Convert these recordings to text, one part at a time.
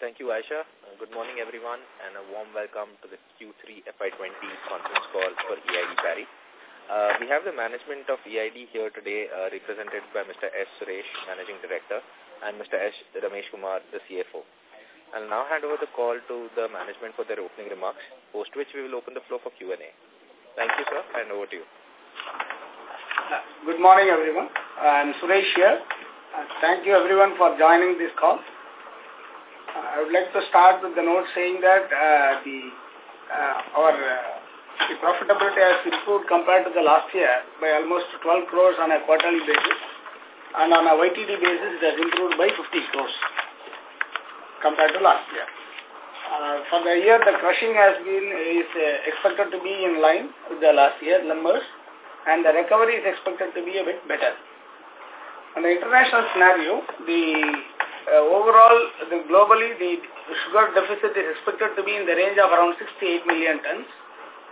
thank you, Aisha. Uh, good morning, everyone, and a warm welcome to the Q3 FY20 conference call for EID Parry. Uh, we have the management of EID here today, uh, represented by Mr. S. Suresh, Managing Director, and Mr. S. Ramesh Kumar, the CFO. I'll now hand over the call to the management for their opening remarks, post which we will open the floor for Q&A. Thank you, sir, and over to you. Good morning, everyone. I'm Suresh here. Uh, thank you, everyone, for joining this call. I would like to start with the note saying that uh, the uh, our uh, the profitability has improved compared to the last year by almost 12 crores on a quarterly basis and on a YTD basis it has improved by 50 crores compared to last year. Uh, for the year the crushing has been is uh, expected to be in line with the last year numbers and the recovery is expected to be a bit better. On the international scenario, the uh, overall, the, globally, the sugar deficit is expected to be in the range of around 68 million tons,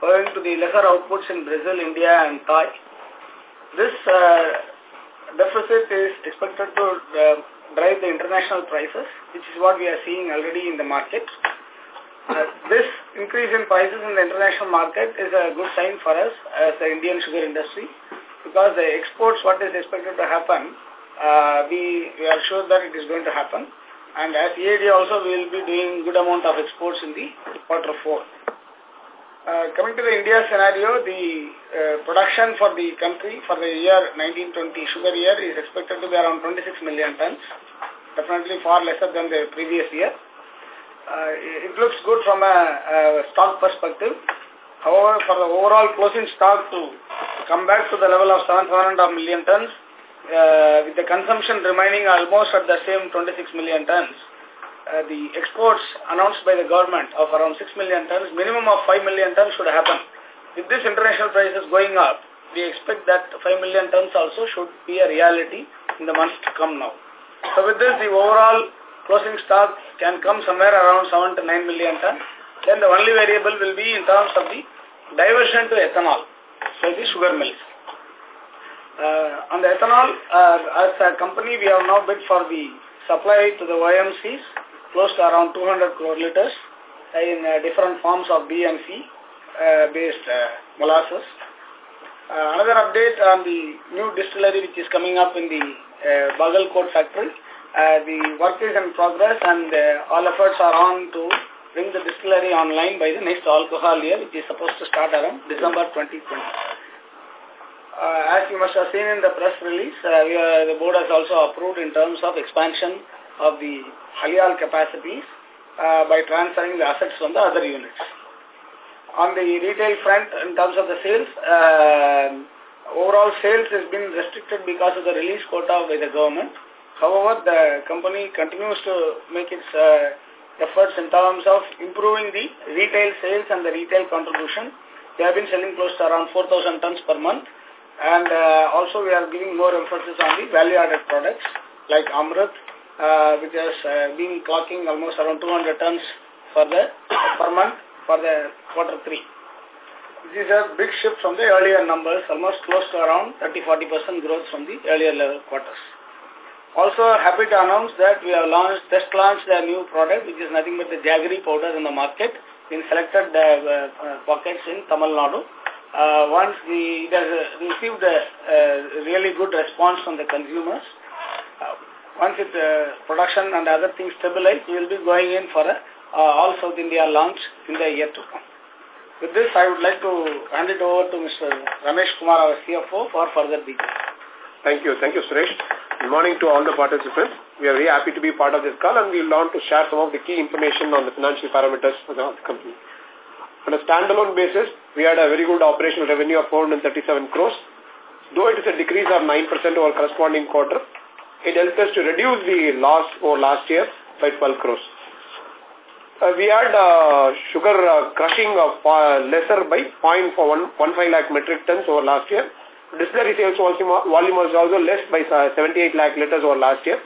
owing to the lesser outputs in Brazil, India, and Thai. This uh, deficit is expected to uh, drive the international prices, which is what we are seeing already in the market. Uh, this increase in prices in the international market is a good sign for us as the Indian sugar industry because the exports, what is expected to happen, uh, we, we are sure that it is going to happen. And as EID also, we will be doing good amount of exports in the quarter four. Uh, coming to the India scenario, the uh, production for the country for the year 1920 sugar year is expected to be around 26 million tons, definitely far lesser than the previous year. Uh, it looks good from a, a stock perspective. However, for the overall closing stock to come back to the level of 7, 7.5 million tons, uh, with the consumption remaining almost at the same 26 million tons, uh, the exports announced by the government of around 6 million tons, minimum of 5 million tons should happen. With this international prices going up, we expect that 5 million tons also should be a reality in the months to come now. So with this, the overall closing stock can come somewhere around 7 to 9 million tons. Then the only variable will be in terms of the diversion to ethanol by the sugar mills. Uh, on the ethanol, uh, as a company, we have now bid for the supply to the OMCs close to around 200 crore liters in uh, different forms of B and C uh, based uh, molasses. Uh, another update on the new distillery which is coming up in the uh, Bagalkot factory. Uh, the work is in progress and uh, all efforts are on to bring the distillery online by the next alcohol year which is supposed to start around December 2020. Uh, as you must have seen in the press release, uh, we the board has also approved in terms of expansion of the Haliyal capacities uh, by transferring the assets from the other units. On the retail front, in terms of the sales, overall sales has been restricted because of the release quota by the government. However, the company continues to make its uh, efforts in terms of improving the retail sales and the retail contribution. They have been selling close to around 4,000 tons per month. And uh, also we are giving more emphasis on the value-added products like Amrit, uh, which has uh, been clocking almost around 200 tons for the per month for the quarter three. This is a big shift from the earlier numbers, almost close to around 30-40% growth from the earlier level quarters. Also happy to announce that we have launched, just launched a new product, which is nothing but the jaggery powder in the market in selected uh, uh, pockets in Tamil Nadu. Uh, once the, it has uh, received a, a really good response from the consumers, uh, once it uh, production and other things stabilize, we will be going in for a uh, all South India launch in the year to come. With this, I would like to hand it over to Mr. Ramesh Kumar, our CFO, for further details. Thank you. Thank you, Suresh. Good morning to all the participants. We are very happy to be part of this call and we will want to share some of the key information on the financial parameters of the company. On a standalone basis, we had a very good operational revenue of 437 crores. Though it is a decrease of 9% over corresponding quarter, it helped us to reduce the loss over last year by 12 crores. Uh, we had uh, sugar uh, crushing of uh, lesser by 0.15 lakh metric tons over last year. Distillery sales volume was also less by uh, 78 lakh liters over last year,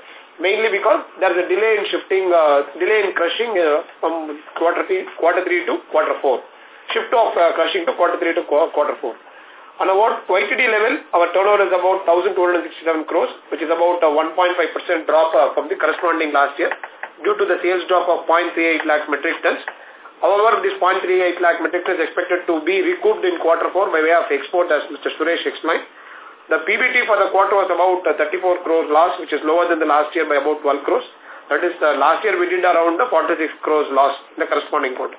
mainly because there is a delay in shifting, uh, delay in crushing uh, from quarter three, quarter three to quarter four. Shift of uh, crushing to quarter three to quarter four. On a YTD level, our turnover is about 1,267 crores, which is about a 1.5% drop uh, from the corresponding last year. due to the sales drop of 0.38 lakh metric tons. However, this 0.38 lakh metric tons is expected to be recouped in quarter four by way of export as Mr. Suresh explained. The PBT for the quarter was about 34 crores loss, which is lower than the last year by about 12 crores. That is, uh, last year we did around 46 crores loss in the corresponding quarter.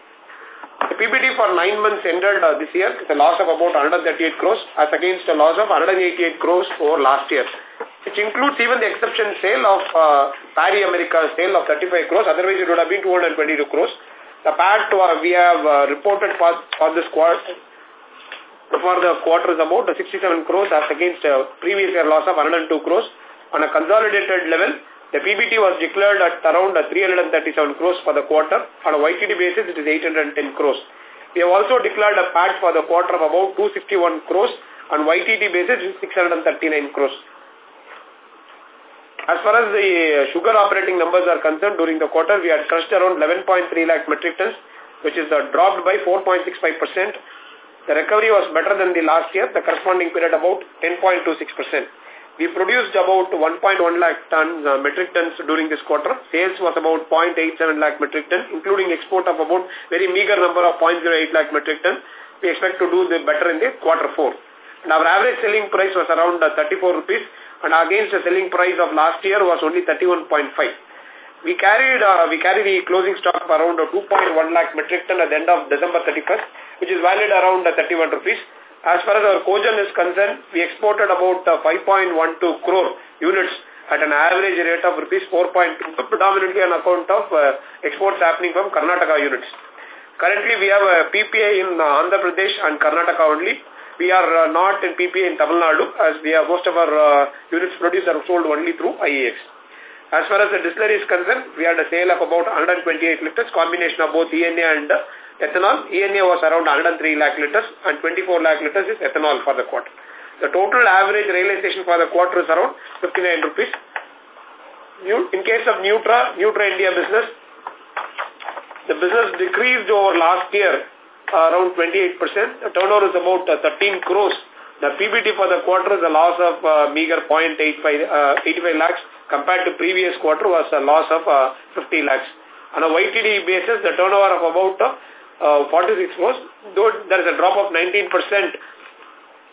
The PBT for nine months ended uh, this year with a loss of about 138 crores as against a loss of 188 crores for last year, which includes even the exception sale of uh, America sale of 35 crores. Otherwise, it would have been 222 crores. The PAT uh, we have uh, reported for, for this quarter for the quarter is about 67 crores as against a previous year loss of 102 crores. On a consolidated level, the PBT was declared at around 337 crores for the quarter. On a YTD basis, it is 810 crores. We have also declared a PAT for the quarter of about 261 crores. On YTD basis, it is 639 crores. As far as the sugar operating numbers are concerned, during the quarter, we had crushed around 11.3 lakh metric tons, which is uh, dropped by 4.65%. The recovery was better than the last year, the corresponding period about 10.26%. We produced about 1.1 lakh tons, uh, metric tons during this quarter. Sales was about 0.87 lakh metric tons, including export of about very meager number of 0.08 lakh metric tons. We expect to do the better in the quarter four. And our average selling price was around uh, 34 rupees and against the selling price of last year was only 31.5. We carried uh, we carried the closing stock of around 2.1 lakh metric ton at the end of December 31st, which is valued around 31 rupees. As far as our cogen is concerned, we exported about uh, 5.12 crore units at an average rate of rupees 4.2, predominantly on account of uh, exports happening from Karnataka units. Currently, we have a PPA in uh, Andhra Pradesh and Karnataka only. We are uh, not in PPA in Tamil Nadu as we have most of our uh, units produced are sold only through IEX. As far as the distillery is concerned, we had a sale of about 128 liters, combination of both ENA and ethanol. ENA was around 103 lakh liters and 24 lakh liters is ethanol for the quarter. The total average realization for the quarter is around 59 rupees. In case of Nutra, Nutra India business, the business decreased over last year around 28%. The turnover is about uh, 13 crores. The PBT for the quarter is a loss of uh, meager 0.85 uh, 85 lakhs compared to previous quarter was a loss of uh, 50 lakhs. On a YTD basis, the turnover of about uh, 46 crores, though there is a drop of 19%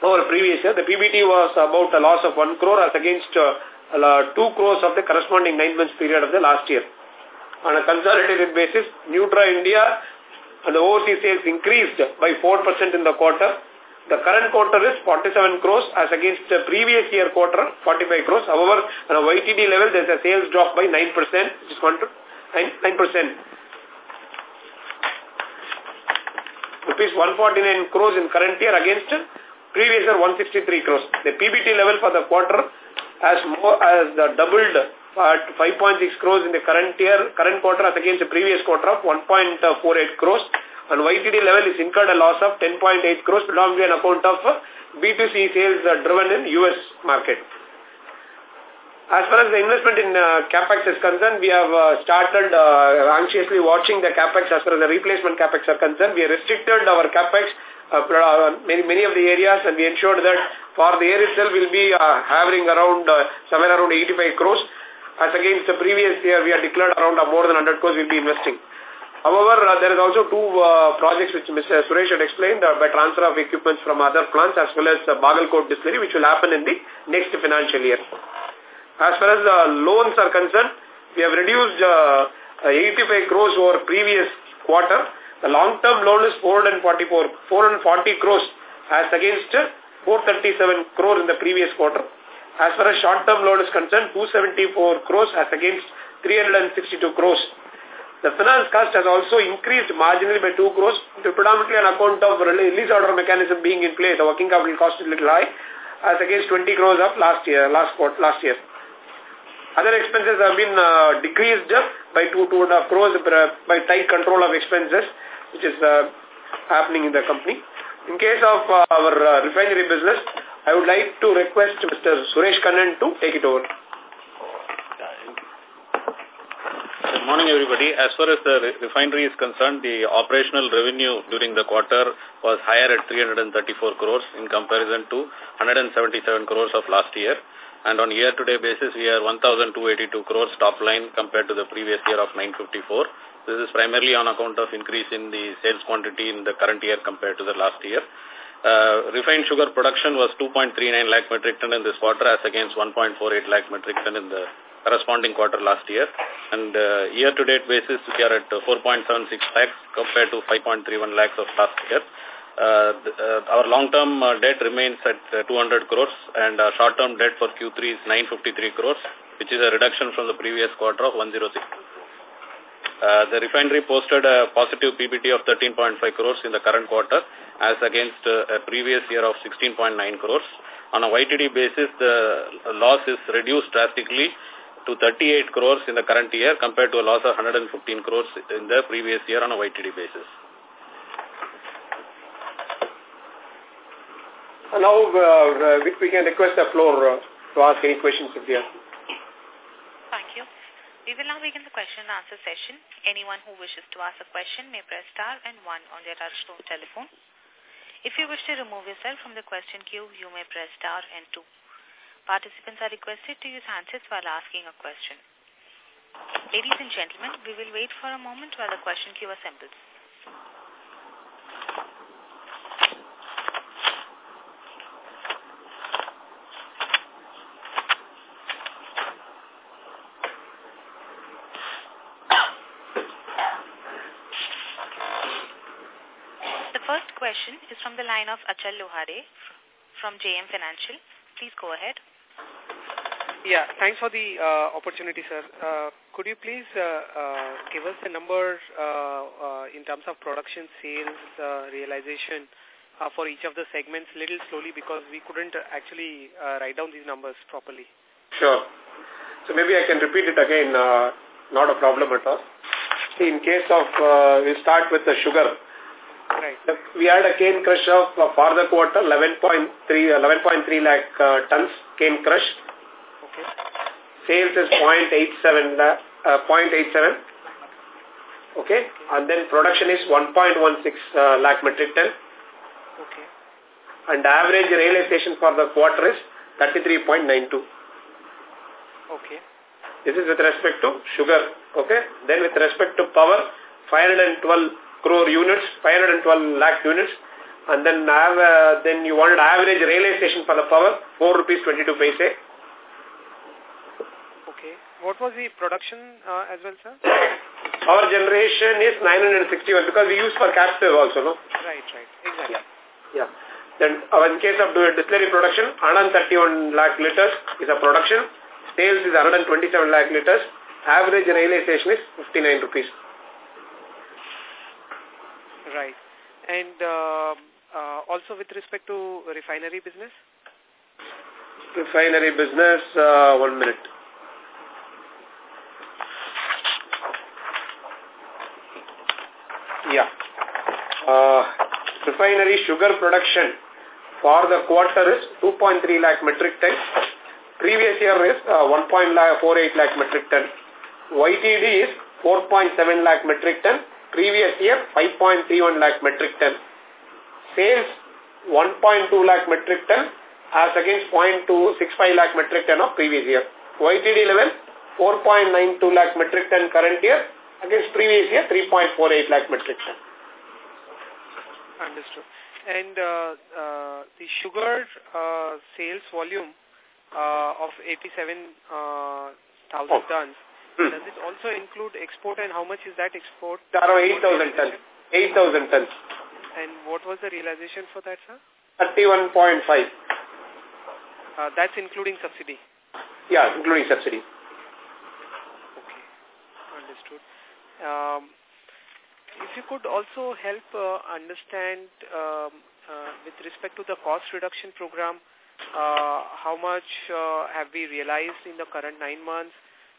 over previous year. The PBT was about a loss of 1 crore as against uh, 2 crores of the corresponding 9 months period of the last year. On a consolidated basis, Nutra India and the overseas sales increased by 4% in the quarter. The current quarter is 47 crores as against the previous year quarter, 45 crores. However, on a YTD level, there is a sales drop by 9%, which is 9%. Rupees 149 crores in current year against previous year 163 crores. The PBT level for the quarter has more as the doubled at 5.6 crores in the current year, current quarter as against the previous quarter of 1.48 crores. On YTD level is incurred a loss of 10.8 crores, predominantly on account of B2C sales uh, driven in US market. As far as the investment in uh, CapEx is concerned, we have uh, started uh, anxiously watching the CapEx as far as the replacement CapEx are concerned. We have restricted our CapEx uh, many, many of the areas and we ensured that for the year itself will be uh, having around uh, somewhere around 85 crores. As against the previous year, we have declared around uh, more than 100 crores we'll be investing. However, uh, there is also two uh, projects which Mr. Suresh had explained uh, by transfer of equipments from other plants as well as uh, Bagalkot distillery which will happen in the next financial year. As far as the loans are concerned, we have reduced uh, 85 crores over previous quarter. The long-term loan is 444, 440 crores as against 437 crores in the previous quarter. As far as short-term loan is concerned, 274 crores as against 362 crores. The finance cost has also increased marginally by 2 crores, predominantly on account of release order mechanism being in place. The working capital cost is a little high as against 20 crores up last year, last quarter, last year. Other expenses have been uh, decreased by 2, 2.5 crores by tight control of expenses, which is uh, happening in the company. In case of uh, our uh, refinery business, I would like to request Mr. Suresh Kannan to take it over. Good morning, everybody. As far as the refinery is concerned, the operational revenue during the quarter was higher at 334 crores in comparison to 177 crores of last year. And on year-to-date basis, we are 1,282 crores top line compared to the previous year of 954. This is primarily on account of increase in the sales quantity in the current year compared to the last year. Uh, refined sugar production was 2.39 lakh metric ton in this quarter as against 1.48 lakh metric ton in the corresponding quarter last year. And uh, year-to-date basis, we are at 4.76 lakhs compared to 5.31 lakhs of last year. Uh, uh, our long-term uh, debt remains at uh, 200 crores and our short-term debt for Q3 is 953 crores, which is a reduction from the previous quarter of 106 uh, the refinery posted a positive PBT of 13.5 crores in the current quarter as against uh, a previous year of 16.9 crores. On a YTD basis, the loss is reduced drastically to 38 crores in the current year compared to a loss of 115 crores in the previous year on a YTD basis. Now uh, we, we can request the floor uh, to ask any questions if you have. Thank you. We will now begin the question and answer session. Anyone who wishes to ask a question may press star and one on their touchtone telephone. If you wish to remove yourself from the question queue, you may press star and two. Participants are requested to use handsets while asking a question. Ladies and gentlemen, we will wait for a moment while the question queue assembles. the first question is from the line of Achal Lohade from JM Financial. Please go ahead. Yeah, thanks for the uh, opportunity, sir. Uh, could you please uh, uh, give us the number uh, uh, in terms of production, sales, uh, realization uh, for each of the segments little slowly because we couldn't actually uh, write down these numbers properly? Sure. So maybe I can repeat it again, uh, not a problem at all. In case of, uh, we start with the sugar. Right. We had a cane crush of, uh, for the quarter, 11.3 11 lakh uh, tons cane crush. Okay. Sales is 0.87 lakh, uh, 0.87. Okay. And then production is 1.16 uh, lakh metric ton. Okay. And average realization for the quarter is 33.92. Okay. This is with respect to sugar. Okay. Then with respect to power, 512 crore units, 512 lakh units. And then have, uh, then you wanted average realization for the power, 4 rupees 22 paise. Okay. What was the production uh, as well, sir? Power generation is 961 because we use for captive also, no? Right, right. Exactly. Yeah. yeah. Then uh, in case of distillery production, 131 lakh liters is a production. Sales is 127 lakh liters. Average realization is 59 rupees. Right. And uh, uh, also with respect to refinery business? Refinery business, uh, one minute. Yeah. Uh, refinery sugar production for the quarter is 2.3 lakh metric ton. Previous year is uh, 1.48 lakh metric ton. YTD is 4.7 lakh metric ton Previous year, 5.31 lakh metric ton. Sales, 1.2 lakh metric ton as against 0.265 lakh metric ton of previous year. YTD level, 4.92 lakh metric ton current year against previous year, 3.48 lakh metric ton. Understood. And uh, uh, the sugar uh, sales volume uh, of 87,000 uh, oh. tons Hmm. Does it also include export and how much is that export? Around 8,000 tons. 8,000 tons. And what was the realization for that, sir? 31.5. Uh, that's including subsidy? Yeah, including subsidy. Okay, understood. Um, if you could also help uh, understand um, uh, with respect to the cost reduction program, uh, how much uh, have we realized in the current nine months?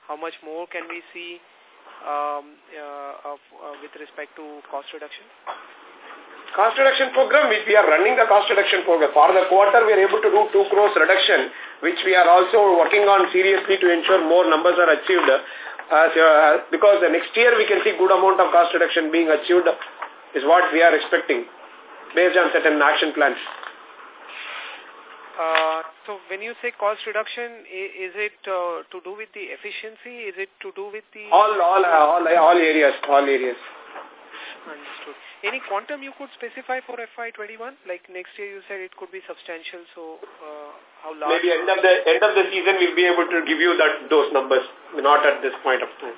How much more can we see um, uh, of, uh, with respect to cost reduction? Cost reduction program, which we are running the cost reduction program. For the quarter, we are able to do 2 crores reduction, which we are also working on seriously to ensure more numbers are achieved. Uh, so, uh, because the next year we can see good amount of cost reduction being achieved is what we are expecting based on certain action plans. Uh, so when you say cost reduction, is it uh, to do with the efficiency? Is it to do with the... All, all, uh, all, all areas, all areas. Understood. Any quantum you could specify for FY21? Like next year you said it could be substantial, so uh, how large? Maybe end of the end of the season we'll be able to give you that those numbers, not at this point of time.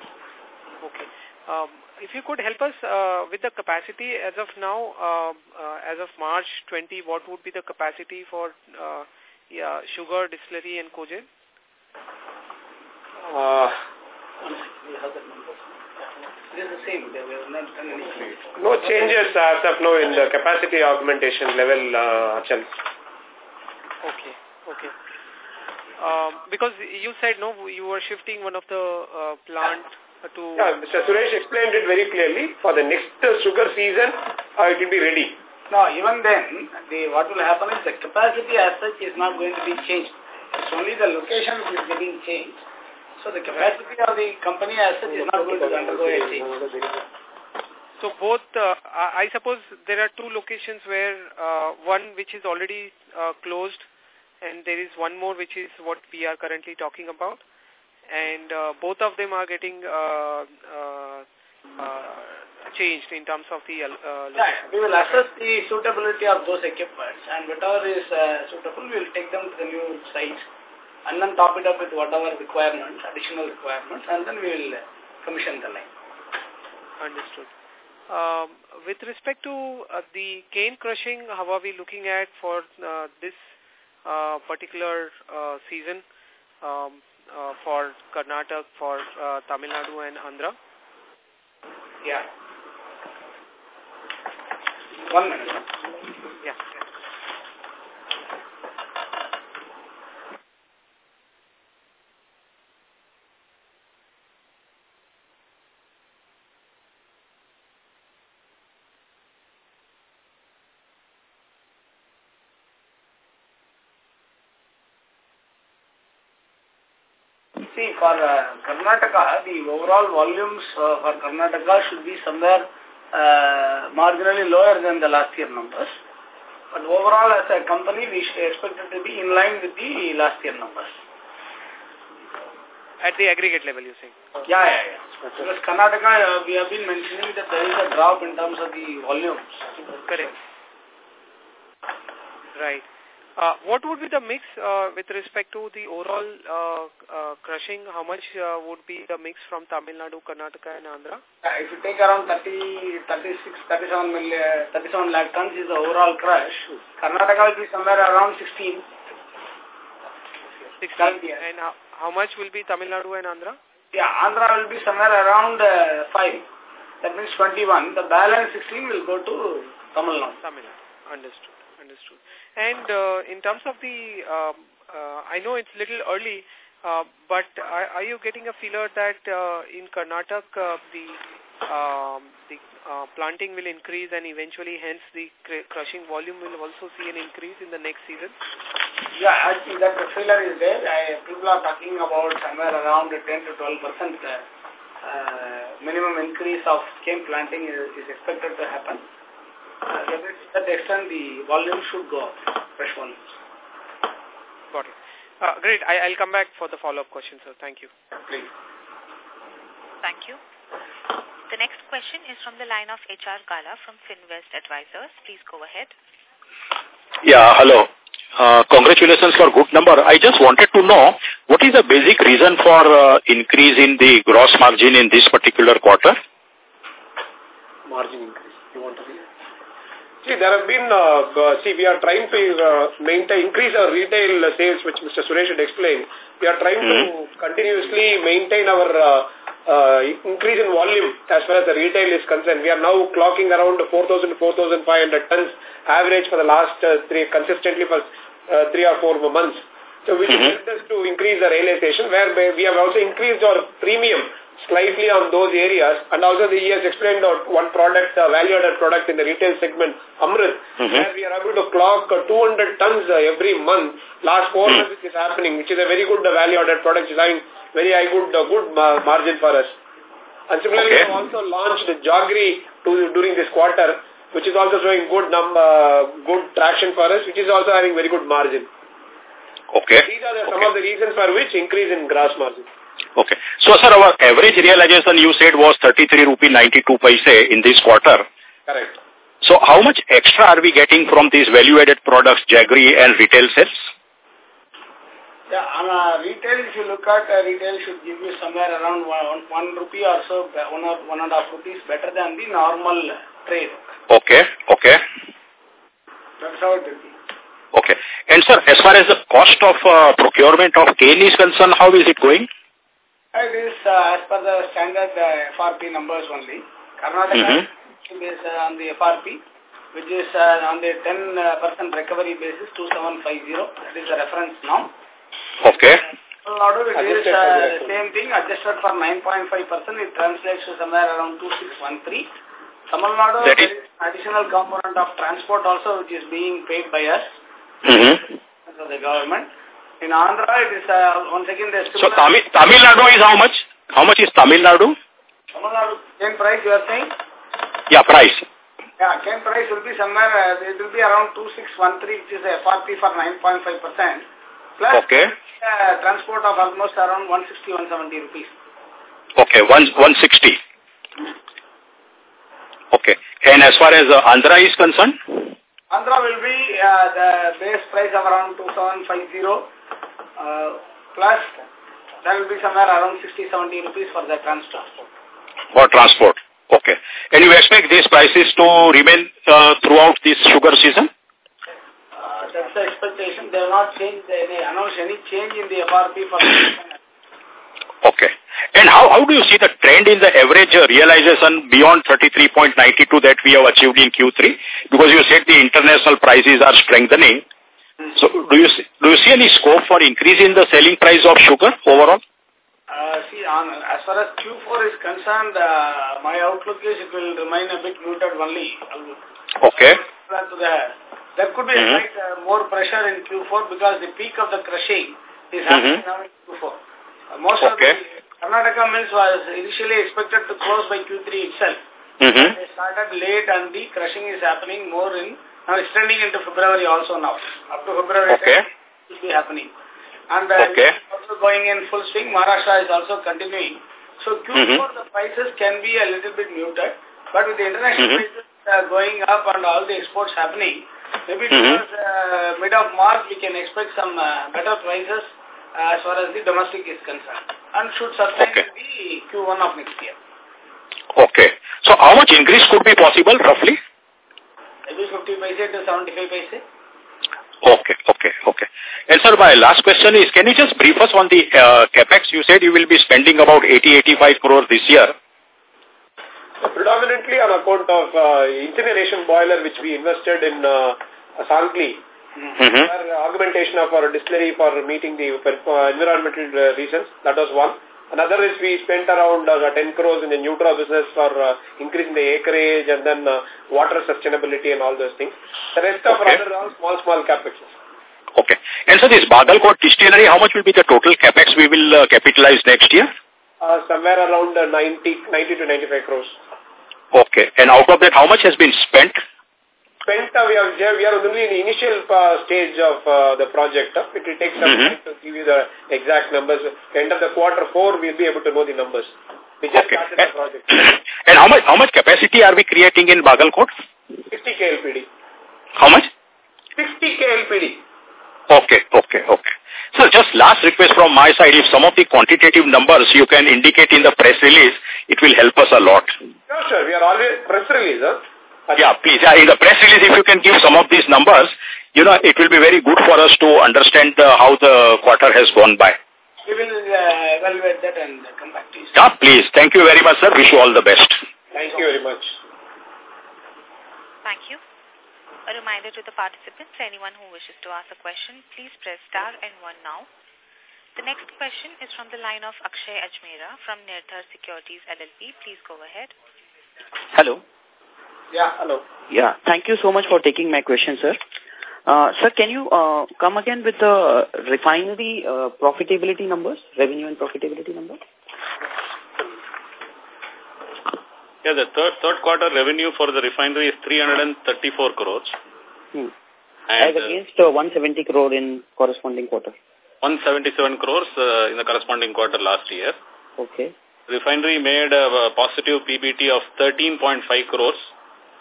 Okay. Um, if you could help us uh, with the capacity as of now, uh, uh, as of March 20, what would be the capacity for uh, yeah, sugar, distillery and cogen? Uh, we have numbers. It is the same. They were not done. No changes as of now in the capacity augmentation level, uh, Achal. Okay, okay. Um, because you said, no, you were shifting one of the uh, plant to... Yeah, Mr. Suresh explained it very clearly. For the next uh, sugar season, uh, it will be ready. No, even then, the what will happen is the capacity as such is not going to be changed. It's only the location which is getting changed. So the capacity of the company as such is not going to undergo a change. So both, uh, I suppose there are two locations where uh, one which is already uh, closed and there is one more which is what we are currently talking about. And uh, both of them are getting uh, uh, uh, changed in terms of the uh, yeah, we will assess the suitability of those equipments and whatever is uh, suitable, we will take them to the new site and then top it up with whatever requirements, additional requirements, and then we will commission the line. Understood. Um, with respect to uh, the cane crushing, how are we looking at for uh, this uh, particular uh, season um, uh, for Karnataka, for uh, Tamil Nadu and Andhra? Yeah. One minute. See, for uh, Karnataka, the overall volumes uh, for Karnataka should be somewhere uh, marginally lower than the last year numbers. But overall, as a company, we expect it to be in line with the last year numbers. At the aggregate level, you say? Yeah, yeah, yeah. Because Karnataka, uh, we have been mentioning that there is a drop in terms of the volumes. Correct. Right. Uh, what would be the mix uh, with respect to the overall uh, uh, crushing? How much uh, would be the mix from Tamil Nadu, Karnataka and Andhra? Uh, if you take around 30, 36, 37, million, 37 lakh tons is the overall crush, Karnataka will be somewhere around 16. 16. And how, how much will be Tamil Nadu and Andhra? Yeah, Andhra will be somewhere around uh, 5. That means 21. The balance 16 will go to Tamil Nadu. Tamil Nadu. Understood. Understood. And uh, in terms of the, um, uh, I know it's a little early, uh, but are, are, you getting a feeler that uh, in Karnataka uh, the um, the uh, planting will increase and eventually hence the cr crushing volume will also see an increase in the next season? Yeah, I think that the feeler is there. I, people are talking about somewhere around 10 to 12 percent uh, minimum increase of cane planting is, is expected to happen. Uh, to that extent, the volume should go up, fresh volumes. Got it. Uh, great. I, will come back for the follow-up question, sir. Thank you. Please. Thank you. The next question is from the line of HR Gala from Finvest Advisors. Please go ahead. Yeah, hello. Uh, congratulations for good number. I just wanted to know what is the basic reason for uh, increase in the gross margin in this particular quarter? Margin increase. You want to See, there have been, uh, uh, see, we are trying to uh, maintain, increase our retail sales, which Mr. Suresh had explained. We are trying mm -hmm. to mm-hmm. continuously maintain our uh, uh, increase in volume as far as the retail is concerned. We are now clocking around 4,000 to 4,500 tons average for the last uh, three, consistently for uh, three or four months. So which mm -hmm. helped us to increase the realization where we have also increased our premium slightly on those areas. And also the, he has explained about one product, uh, value-added product in the retail segment, Amrit, mm -hmm. where we are able to clock uh, 200 tons uh, every month. Last four mm -hmm. is happening, which is a very good uh, value-added product, is having very high good, uh, good margin for us. And similarly, okay. we have also launched Jaggery to, during this quarter, which is also showing good number, good traction for us, which is also having very good margin. Okay. These are the, some of the reasons for which increase in gross margin. Okay. So, sir, our average realization you said was 33 rupee 92 paise in this quarter. Correct. So, how much extra are we getting from these value-added products, Jaggery and retail sales? Yeah, on retail, if you look at uh, retail, should give you somewhere around one, one rupee or so, one or one and a half rupees better than the normal trade. Okay, okay. That's how it will be. Okay. And sir, as far as the cost of uh, procurement of cane is concerned, how is it going? It is uh, as per the standard uh, FRP numbers only. Karnataka Mhm. is uh, on the FRP, which is uh, on the 10% uh, recovery basis, 2750. That is the reference now. Okay. Tamil Nadu, it is Adjusted for uh, the- the same thing, adjusted for 9.5%, it translates to somewhere around 2613. Tamil Nadu, That there is- is additional component of transport also, which is being paid by us, Mm-hmm. so the government. In Andhra, it is uh, once again the So, Tamil, Tamil Nadu is how much? How much is Tamil Nadu? Tamil Nadu, same price you are saying? Yeah, price. Yeah, cane price will be somewhere, uh, it will be around 2613, which is the FRP for 9.5%. Plus, Okay. uh, transport of almost around 160, 170 rupees. Okay, one, 160. Okay. And as far as uh, Andhra is concerned? Andhra will be uh, the base price of around 2750, uh, plus that will be somewhere around 60, 70 rupees for the transport. For transport. Okay. And you expect these prices to remain uh, throughout this sugar season? Uh, that's the expectation. They have not changed, any, announced any change in the FRP for Okay. And how, how do you see the trend in the average uh, realization beyond 33.92 that we have achieved in Q3? Because you said the international prices are strengthening. So do you see, do you see any scope for increase in the selling price of sugar overall? Uh, see, on, as far as Q4 is concerned, uh, my outlook is it will remain a bit muted only. Okay. To there could be a slight uh, more pressure in Q4 because the peak of the crushing is happening Mhm. now in Q4. Uh, most Okay. of the Karnataka mills was initially expected to close by Q3 itself. Mm-hmm. They started late and the crushing is happening more in, now extending into February also now. Up to February Okay. it will be happening. And uh, Okay. also going in full swing. Maharashtra is also continuing. So Q4 Mhm. the prices can be a little bit muted, but with the international Mhm. prices uh, going up and all the exports happening, maybe Mhm. towards uh, mid of March we can expect some uh, better prices as far as the domestic is concerned and should sustain Okay. the Q1 of next year. Okay. So how much increase could be possible roughly? Maybe 50 paise to 75 paise. Okay, okay, okay. And sir, my last question is, can you just brief us on the uh, capex? You said you will be spending about 80-85 crore this year. So predominantly on account of uh, incineration boiler which we invested in uh, Sankili, Mm-hmm. for augmentation of our distillery for meeting the uh, environmental uh, reasons. That was one. Another is we spent around uh, 10 crores in the Nutra business for uh, increasing the acreage and then uh, water sustainability and all those things. The rest of Okay. other small, small capex. Okay. And so this Bagalkot distillery, how much will be the total capex we will uh, capitalize next year? Uh, somewhere around uh, 90, 90 to 95 crores. Okay. And out of that, how much has been spent? Spent, uh, we, are, we are only in the initial uh, stage of uh, the project. Uh, it will take some Mhm. time to give you the exact numbers. End of the quarter four, we'll be able to know the numbers. We just Okay. started the project. And how much how much capacity are we creating in Bagalkot? 60 KLPD. How much? 60 KLPD. Okay, okay, okay. Sir, just last request from my side, if some of the quantitative numbers you can indicate in the press release, it will help us a lot. Sure, sure. We are always press release. Huh? Yeah, please. In the press release, if you can give some of these numbers, you know, it will be very good for us to understand uh, how the quarter has gone by. We will uh, evaluate that and come back to you. Yeah, please. Thank you very much, sir. Wish you all the best. Thank you very much. Thank you. A reminder to the participants, anyone who wishes to ask a question, please press star and one now. The next question is from the line of Akshay Ajmera from Nirthar Securities LLP. Please go ahead. Hello. Yeah. Hello. Yeah, thank you so much for taking my question, sir. Uh, sir, can you uh, come again with the refinery uh, profitability numbers, revenue and profitability numbers? Yeah, the third third quarter revenue for the refinery is 334 crores. Hmm. And, As against uh, 170 crore in corresponding quarter. 177 crores uh, in the corresponding quarter last year. Okay. Refinery made a, positive PBT of 13.5 crores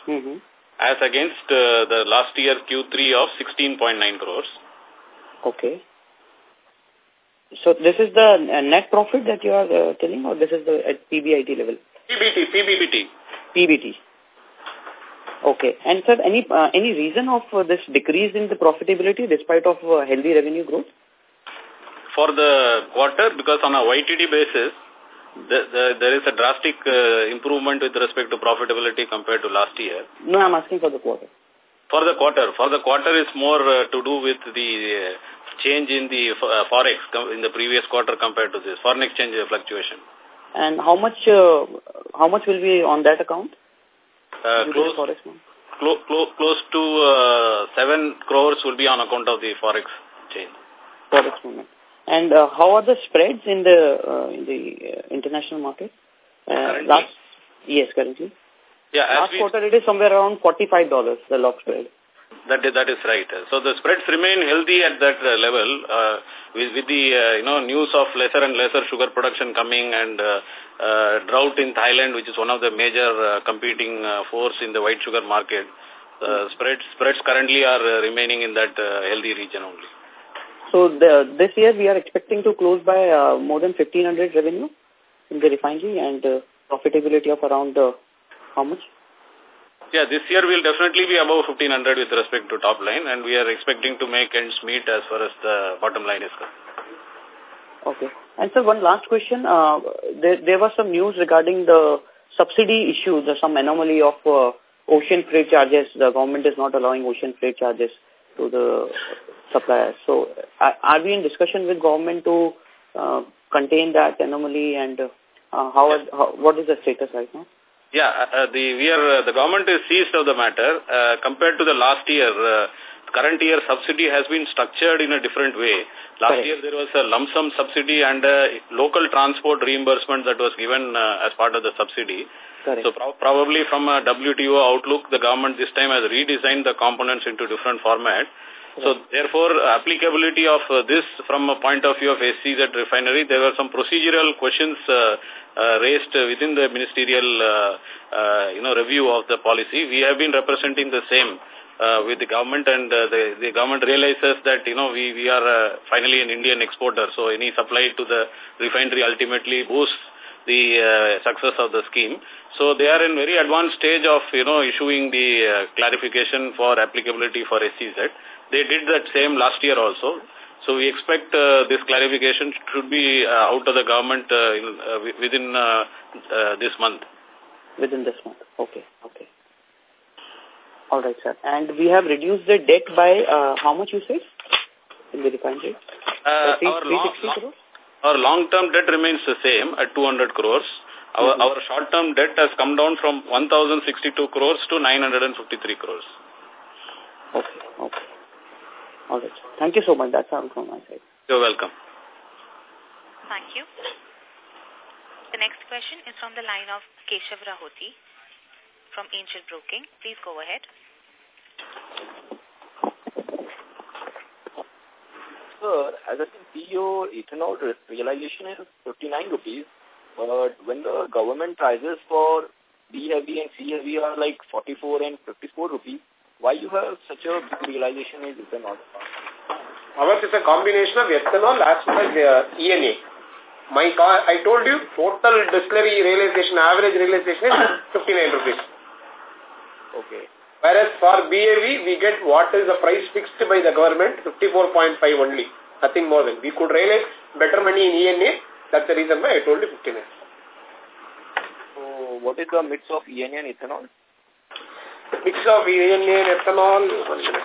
mm -hmm. as against uh, the last year Q3 of 16.9 crores. Okay. So this is the uh, net profit that you are uh, telling or this is the at PBIT level? PBT, PBT. PBT. Okay. And sir, any uh, any reason of uh, this decrease in the profitability despite of uh, healthy revenue growth? For the quarter, because on a YTD basis, the, the, there is a drastic uh, improvement with respect to profitability compared to last year. No, I'm asking for the quarter. For the quarter. For the quarter is more uh, to do with the uh, change in the uh, forex in the previous quarter compared to this foreign exchange fluctuation. And how much uh, how much will be on that account? Uh, close, clo clo close to uh, 7 crores will be on account of the forex change. Forex movement. And uh, how are the spreads in the uh, in the uh, international market? Uh, last yes, currently. Yeah, last quarter it is somewhere around forty-five dollars the lock spread. That is, that is right. So the spreads remain healthy at that uh, level uh, with, with the uh, you know news of lesser and lesser sugar production coming and uh, uh, drought in Thailand, which is one of the major uh, competing uh, force in the white sugar market. Uh, spreads spreads currently are uh, remaining in that uh, healthy region only. So the, this year we are expecting to close by uh, more than 1500 revenue in the refinery and uh, profitability of around uh, how much? Yeah, this year we will definitely be above 1500 with respect to top line and we are expecting to make ends meet as far as the bottom line is concerned. Okay. And so one last question. Uh, there, there was some news regarding the subsidy issues, or some anomaly of uh, ocean freight charges. The government is not allowing ocean freight charges to the suppliers. So are, are we in discussion with government to uh, contain that anomaly and uh, how, are, how, what is the status right now? Yeah, uh, the we are uh, the government is seized of the matter uh, compared to the last year. Uh, current year subsidy has been structured in a different way. Last Correct. year there was a lump sum subsidy and local transport reimbursement that was given uh, as part of the subsidy. Correct. So pro probably from a WTO outlook, the government this time has redesigned the components into different format. So therefore, applicability of uh, this from a point of view of SEZ refinery, there were some procedural questions uh, uh, raised within the ministerial, uh, uh, you know, review of the policy. We have been representing the same uh, with the government and uh, the, the government realizes that, you know, we, we are uh, finally an Indian exporter. So any supply to the refinery ultimately boosts the uh, success of the scheme. So they are in very advanced stage of, you know, issuing the uh, clarification for applicability for SEZ. They did that same last year also. So we expect uh, this clarification should be uh, out of the government uh, in, uh, within uh, uh, this month. Within this month. Okay. Okay. All right, sir. And we have reduced the debt by uh, how much you say in the refinery? Uh, our long, our long-term debt remains the same at 200 crores. Our, mm -hmm. our short-term debt has come down from 1,062 crores to 953 crores. Okay, okay. All right. Thank you so much. That's all from my side. You're welcome. Thank you. The next question is from the line of Keshav Lahoti from Angel Broking. Please go ahead. Sir, as I can see, your ethanol realization is 59 rupees, but when the government prices for B heavy and C heavy are like 44 and 54 rupees, why you have such a big realization in ethanol? Ours is a combination of ethanol as well as uh, ENA. My I told you total distillery realization, average realization is 59 rupees. Okay. Whereas for BAV, we get what is the price fixed by the government, 54.5 only. Nothing more than. We could realize better money in ENA. That's the reason why I told you 59. So, what is the mix of ENA and ethanol? mix of ENA and ethanol. One minute.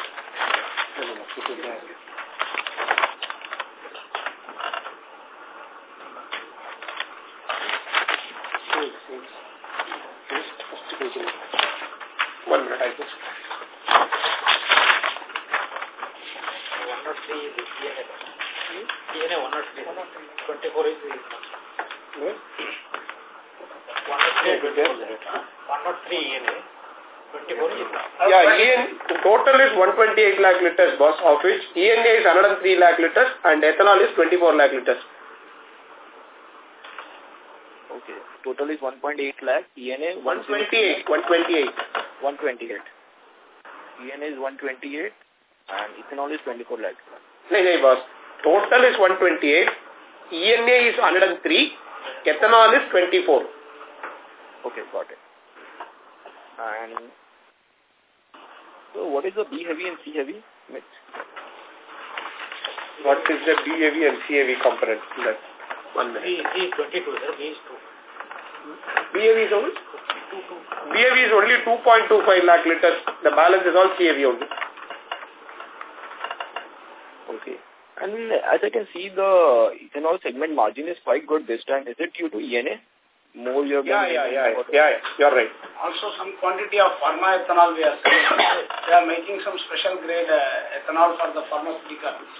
One minute, I just. One not three is ENA. ENA one not three. Twenty four is One not three. One not three ENA. 24 is Yeah, EN, total is 128 lakh liters, boss, of which ENA is 103 lakh liters and ethanol is 24 lakh liters. Okay. Total is 1.8 lakh. ENA 128, 128. 128. ENA is 128 and ethanol is 24 lakh. No, no, boss. Total is 128. ENA is 103. Ethanol is 24. Okay, got it. And so what is the B heavy and C heavy mix? What is the B heavy and C heavy component in that? One minute. B, B is 22, sir. B is 2. B heavy is only? B heavy is only 2.25 lakh liters. The balance is all C heavy only. Okay. And as I can see, the ethanol segment margin is quite good this time. Is it due to ENA? More you have Yeah, been yeah, yeah, yeah, yeah, you're right. Also some quantity of pharma ethanol we are selling. they are making some special grade uh, ethanol for the pharmaceuticals,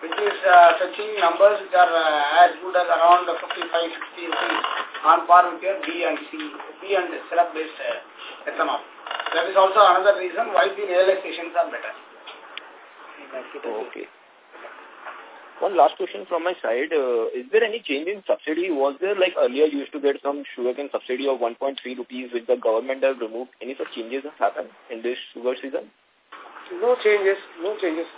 which is uh, fetching numbers which are uh, as good as around 55, 60 rupees on par with your B and C, B and syrup based uh, ethanol. That is also another reason why the realizations are better. Okay. One last question from my side. Uh, is there any change in subsidy? Was there like earlier you used to get some sugar sugarcane subsidy of 1.3 rupees which the government has removed? Any such changes have happened in this sugar season? No changes, no changes.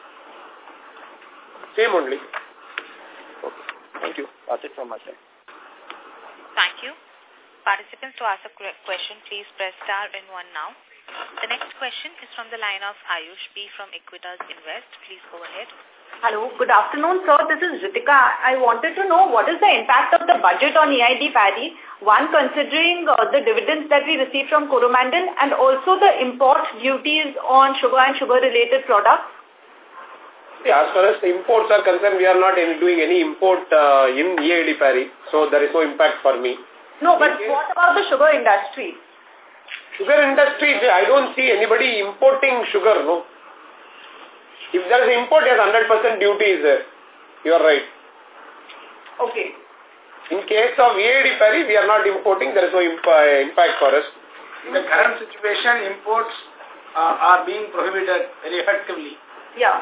Same only. Okay. Thank you. That's it from my side. Thank you. Participants to ask a question, please press star and one now. The next question is from the line of Ayush B from Equitas Invest. Please go ahead. Hello, good afternoon, sir. This is Ritika. I wanted to know what is the impact of the budget on EID Parry, one considering uh, the dividends that we receive from Coromandel and also the import duties on sugar and sugar-related products. Yeah, as far as the imports are concerned, we are not any, doing any import uh, in EID Parry, so there is no impact for me. No, but what about the sugar industry? Sugar industry, I don't see anybody importing sugar, no. If there is import, yes, 100% duty is there. You are right. Okay. In case of EID Parry, we are not importing, there is no imp uh, impact for us. In the current situation, imports uh, are being prohibited very effectively Yeah.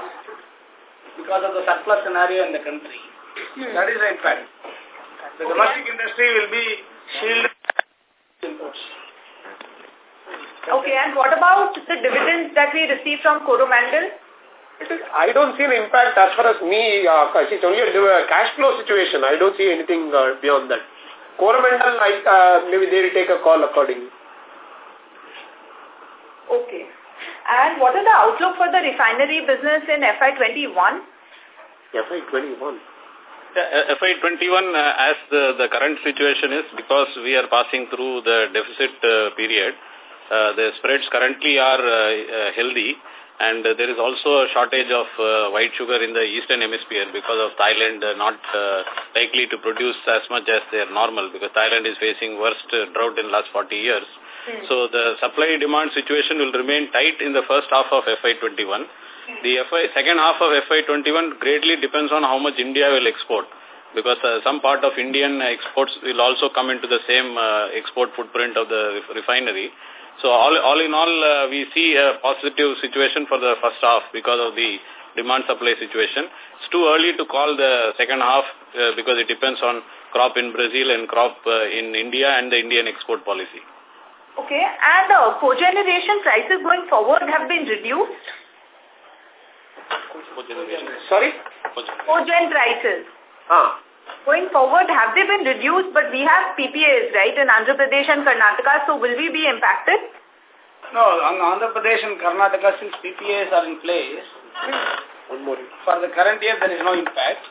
because of the surplus scenario in the country. That is the impact. The domestic industry will be shielded imports. Okay, and what about the dividends that we receive from Coromandel? I don't see an impact as far as me, uh, it's only a, a cash flow situation. I don't see anything uh, beyond that. Coromandel, I, uh, maybe they will take a call accordingly. Okay. And what are the outlook for the refinery business in FY21? FY21. Yeah, FY21, uh, as the, the current situation is, because we are passing through the deficit uh, period, uh, the spreads currently are uh, uh, healthy and there is also a shortage of uh, white sugar in the eastern hemisphere because of Thailand uh, not uh, likely to produce as much as they are normal because Thailand is facing worst drought in last 40 years. Hmm. So the supply-demand situation will remain tight in the first half of FY21. The FY, second half of FY21 greatly depends on how much India will export because uh, some part of Indian exports will also come into the same uh, export footprint of the ref refinery. So all, all in all, uh, we see a positive situation for the first half because of the demand-supply situation. It's too early to call the second half uh, because it depends on crop in Brazil and crop uh, in India and the Indian export policy. Okay, and uh, cogeneration prices going forward have been reduced? Sorry? Cogen prices. Ah. Going forward, have they been reduced? But we have PPAs, right, in Andhra Pradesh and Karnataka, so will we be impacted? No, on Andhra Pradesh and Karnataka, since PPAs are in place, One more. for the current year there is no impact.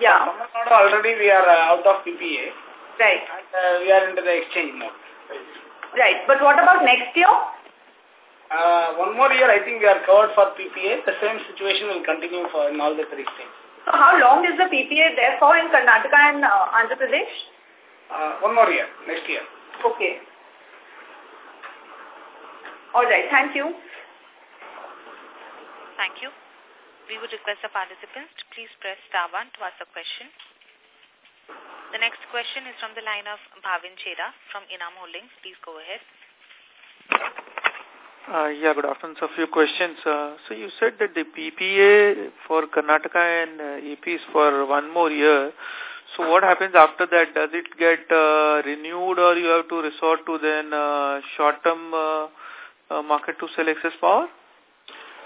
Yeah, Tamil already we are uh, out of PPA right, and uh, we are into the exchange mode. right. But what about next year? Uh, one more year I think we are covered for PPA. The same situation will continue for in all the three states. So how long is the PPA there for in Karnataka and uh, Andhra Pradesh? Uh, one more year, next year. Okay. All right, thank you. Thank you. We would request the participants to please press star one to ask a question. The next question is from the line of Bhavin Cheda from Enam Holdings. Please go ahead. Uh, yeah, good afternoon. So a few questions. Uh, so you said that the PPA for Karnataka and uh, AP is for one more year. So what happens after that? Does it get uh, renewed or you have to resort to then uh, short-term uh, uh, market to sell excess power?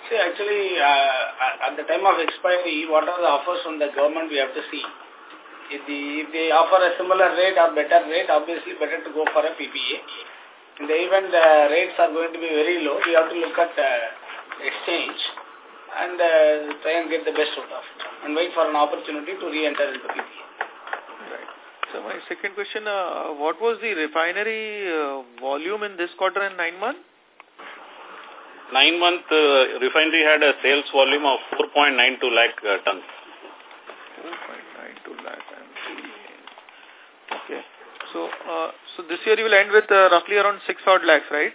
See, actually, uh, at the time of expiry, what are the offers from the government we have to see. If, the, if they offer a similar rate or better rate, obviously better to go for a PPA. In the event the rates are going to be very low, we have to look at uh, exchange and uh, try and get the best out of it and wait for an opportunity to re-enter into PPA. Right. So my second question, uh, what was the refinery uh, volume in this quarter and nine month? Nine month uh, refinery had a sales volume of 4.92 lakh uh, tons. 4.92 lakh. Okay. So, uh, so this year you will end with uh, roughly around 6 odd lakhs, right?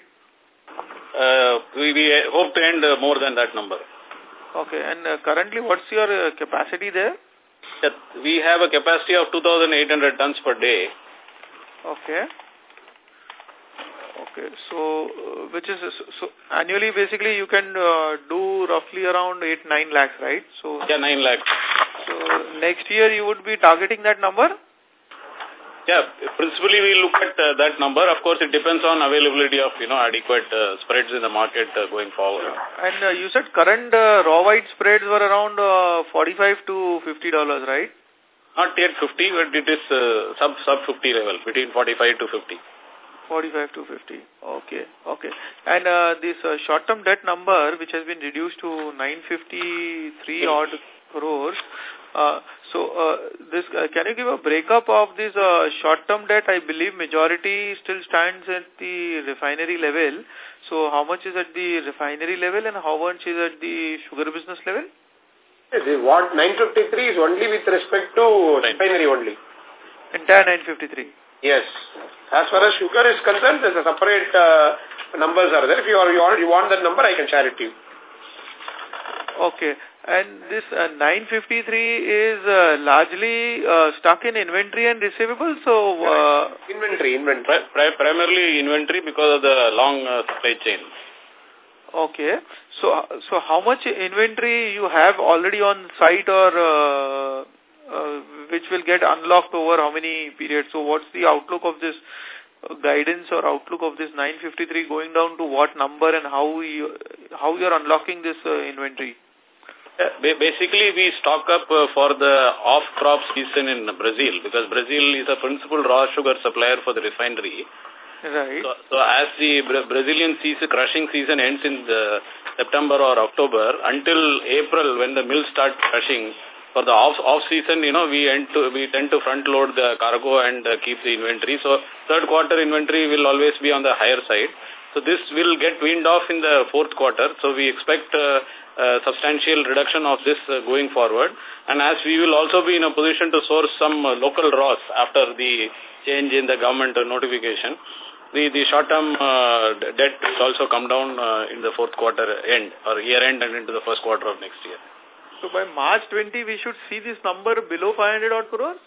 Uh, we, we hope to end uh, more than that number. Okay, and uh, currently what's your uh, capacity there? We have a capacity of 2,800 tons per day. Okay. Okay, so uh, which is so, so annually basically you can uh, do roughly around 8 9 lakhs, right? So yeah, 9 lakhs. So next year you would be targeting that number? Yeah, principally we look at uh, that number. Of course, it depends on availability of, you know, adequate uh, spreads in the market uh, going forward. And uh, you said current uh, raw white spreads were around uh, 45 to $50, right? Not yet 50, but it is uh, sub sub 50 level, between 45 to 50. 45 to 50. Okay, okay. And uh, this uh, short-term debt number, which has been reduced to 953 odd crores, so uh, this uh, can you give a breakup of this uh, short-term debt? I believe majority still stands at the refinery level. So how much is at the refinery level and how much is at the sugar business level? The what 953 is only with respect to refinery only. Entire 953. Yes. As far as sugar is concerned, there's a separate uh, numbers are there. If you, are, you, are, you want that number, I can share it to you. Okay. And this uh, 953 is uh, largely uh, stuck in inventory and receivables. So uh, inventory, inventory, Pri primarily inventory because of the long uh, supply chain. Okay. So so how much inventory you have already on site or uh, uh, which will get unlocked over how many periods? So what's the outlook of this uh, guidance or outlook of this 953 going down to what number and how you how you're unlocking this uh, inventory? Uh, basically, we stock up uh, for the off-crop season in Brazil because Brazil is a principal raw sugar supplier for the refinery. Right. So, so as the Brazilian season, crushing season ends in the September or October, until April when the mills start crushing, for the off off season, you know, we end to we tend to front load the cargo and uh, keep the inventory. So third quarter inventory will always be on the higher side. So this will get weaned off in the fourth quarter. So we expect uh, substantial reduction of this uh, going forward. And as we will also be in a position to source some uh, local raws after the change in the government notification, the, the short-term uh, debt will also come down uh, in the fourth quarter end or year end and into the first quarter of next year. So by March 20, we should see this number below 500 odd crores?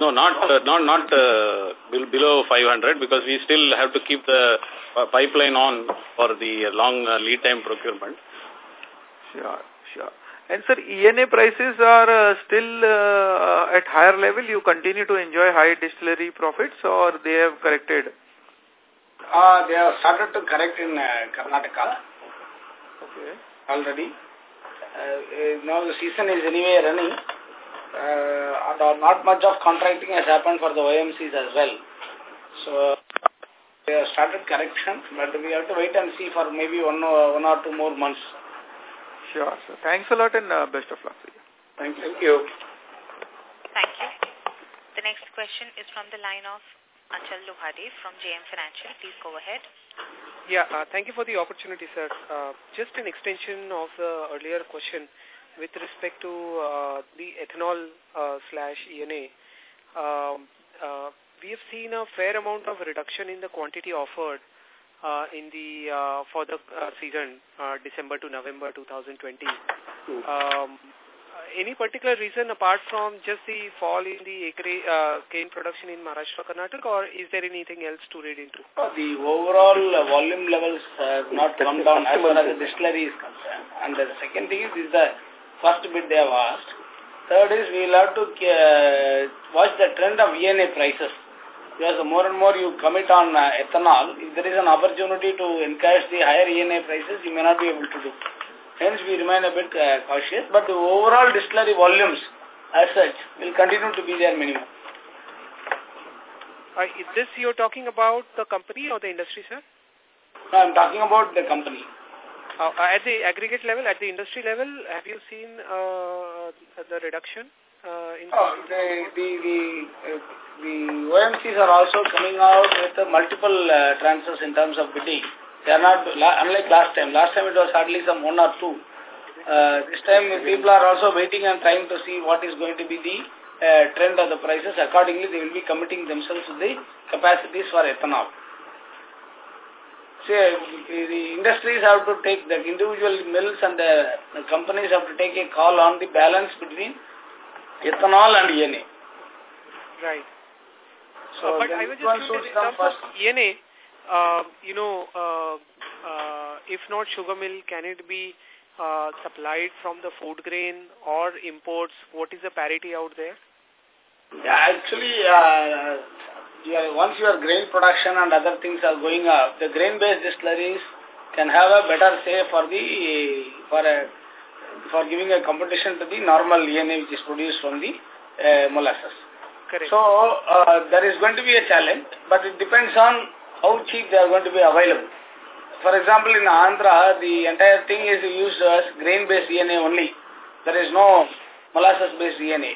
No, not uh, not not uh, below 500 because we still have to keep the uh, pipeline on for the long uh, lead time procurement. Sure, sure. And sir, ENA prices are uh, still uh, at higher level. You continue to enjoy high distillery profits or they have corrected? Uh, they have started to correct in uh, Karnataka okay. already. Uh, now the season is anyway running uh, and not much of contracting has happened for the OMCs as well. So they have started correction, but we have to wait and see for maybe one or, one or two more months. Sure, sir. Thanks a lot and uh, best of luck. Thank you. Thank you. Thank you. The next question is from the line of Achal Lohade from JM Financial. Please go ahead. Yeah, uh, thank you for the opportunity, sir. Uh, just an extension of the earlier question with respect to uh, the ethanol uh, slash ENA. Um, uh, we have seen a fair amount of reduction in the quantity offered uh, in the uh, for the uh, season uh, December to November 2020. Um, any particular reason apart from just the fall in the uh, cane production in Maharashtra, Karnataka, or is there anything else to read into? The overall uh, volume levels have not come down as far as the distillery is concerned. And the second thing is, is the first bit they have asked. Third is we will have to uh, watch the trend of ENA prices. Because the more and more you commit on uh, ethanol, if there is an opportunity to encourage the higher ENA prices, you may not be able to do. Hence, we remain a bit uh, cautious. But the overall distillery volumes, as such, will continue to be there minimum. Uh, is this you're talking about the company or the industry, sir? No, I'm talking about the company. Uh, at the aggregate level, at the industry level, have you seen uh, the reduction? Uh, in oh, the the the, uh, the OMCs are also coming out with uh, multiple uh, transfers in terms of bidding. They are not, unlike last time. Last time it was hardly some one or two. Uh, this time people are also waiting and trying to see what is going to be the uh, trend of the prices. Accordingly, they will be committing themselves to the capacities for ethanol. See, the industries have to take, the individual mills and the, companies have to take a call on the balance between ethanol and ENA. Right. So, uh, but I was just in terms of ENA, uh, you know, uh, uh, if not sugar mill, can it be uh, supplied from the food grain or imports? What is the parity out there? Yeah, actually, uh, yeah, once your grain production and other things are going up, the grain-based distilleries can have a better say for the for a for giving a competition to the normal ENA which is produced from the uh, molasses. Correct. So uh, there is going to be a challenge, but it depends on how cheap they are going to be available. For example, in Andhra, the entire thing is used as grain-based ENA only. There is no molasses-based ENA.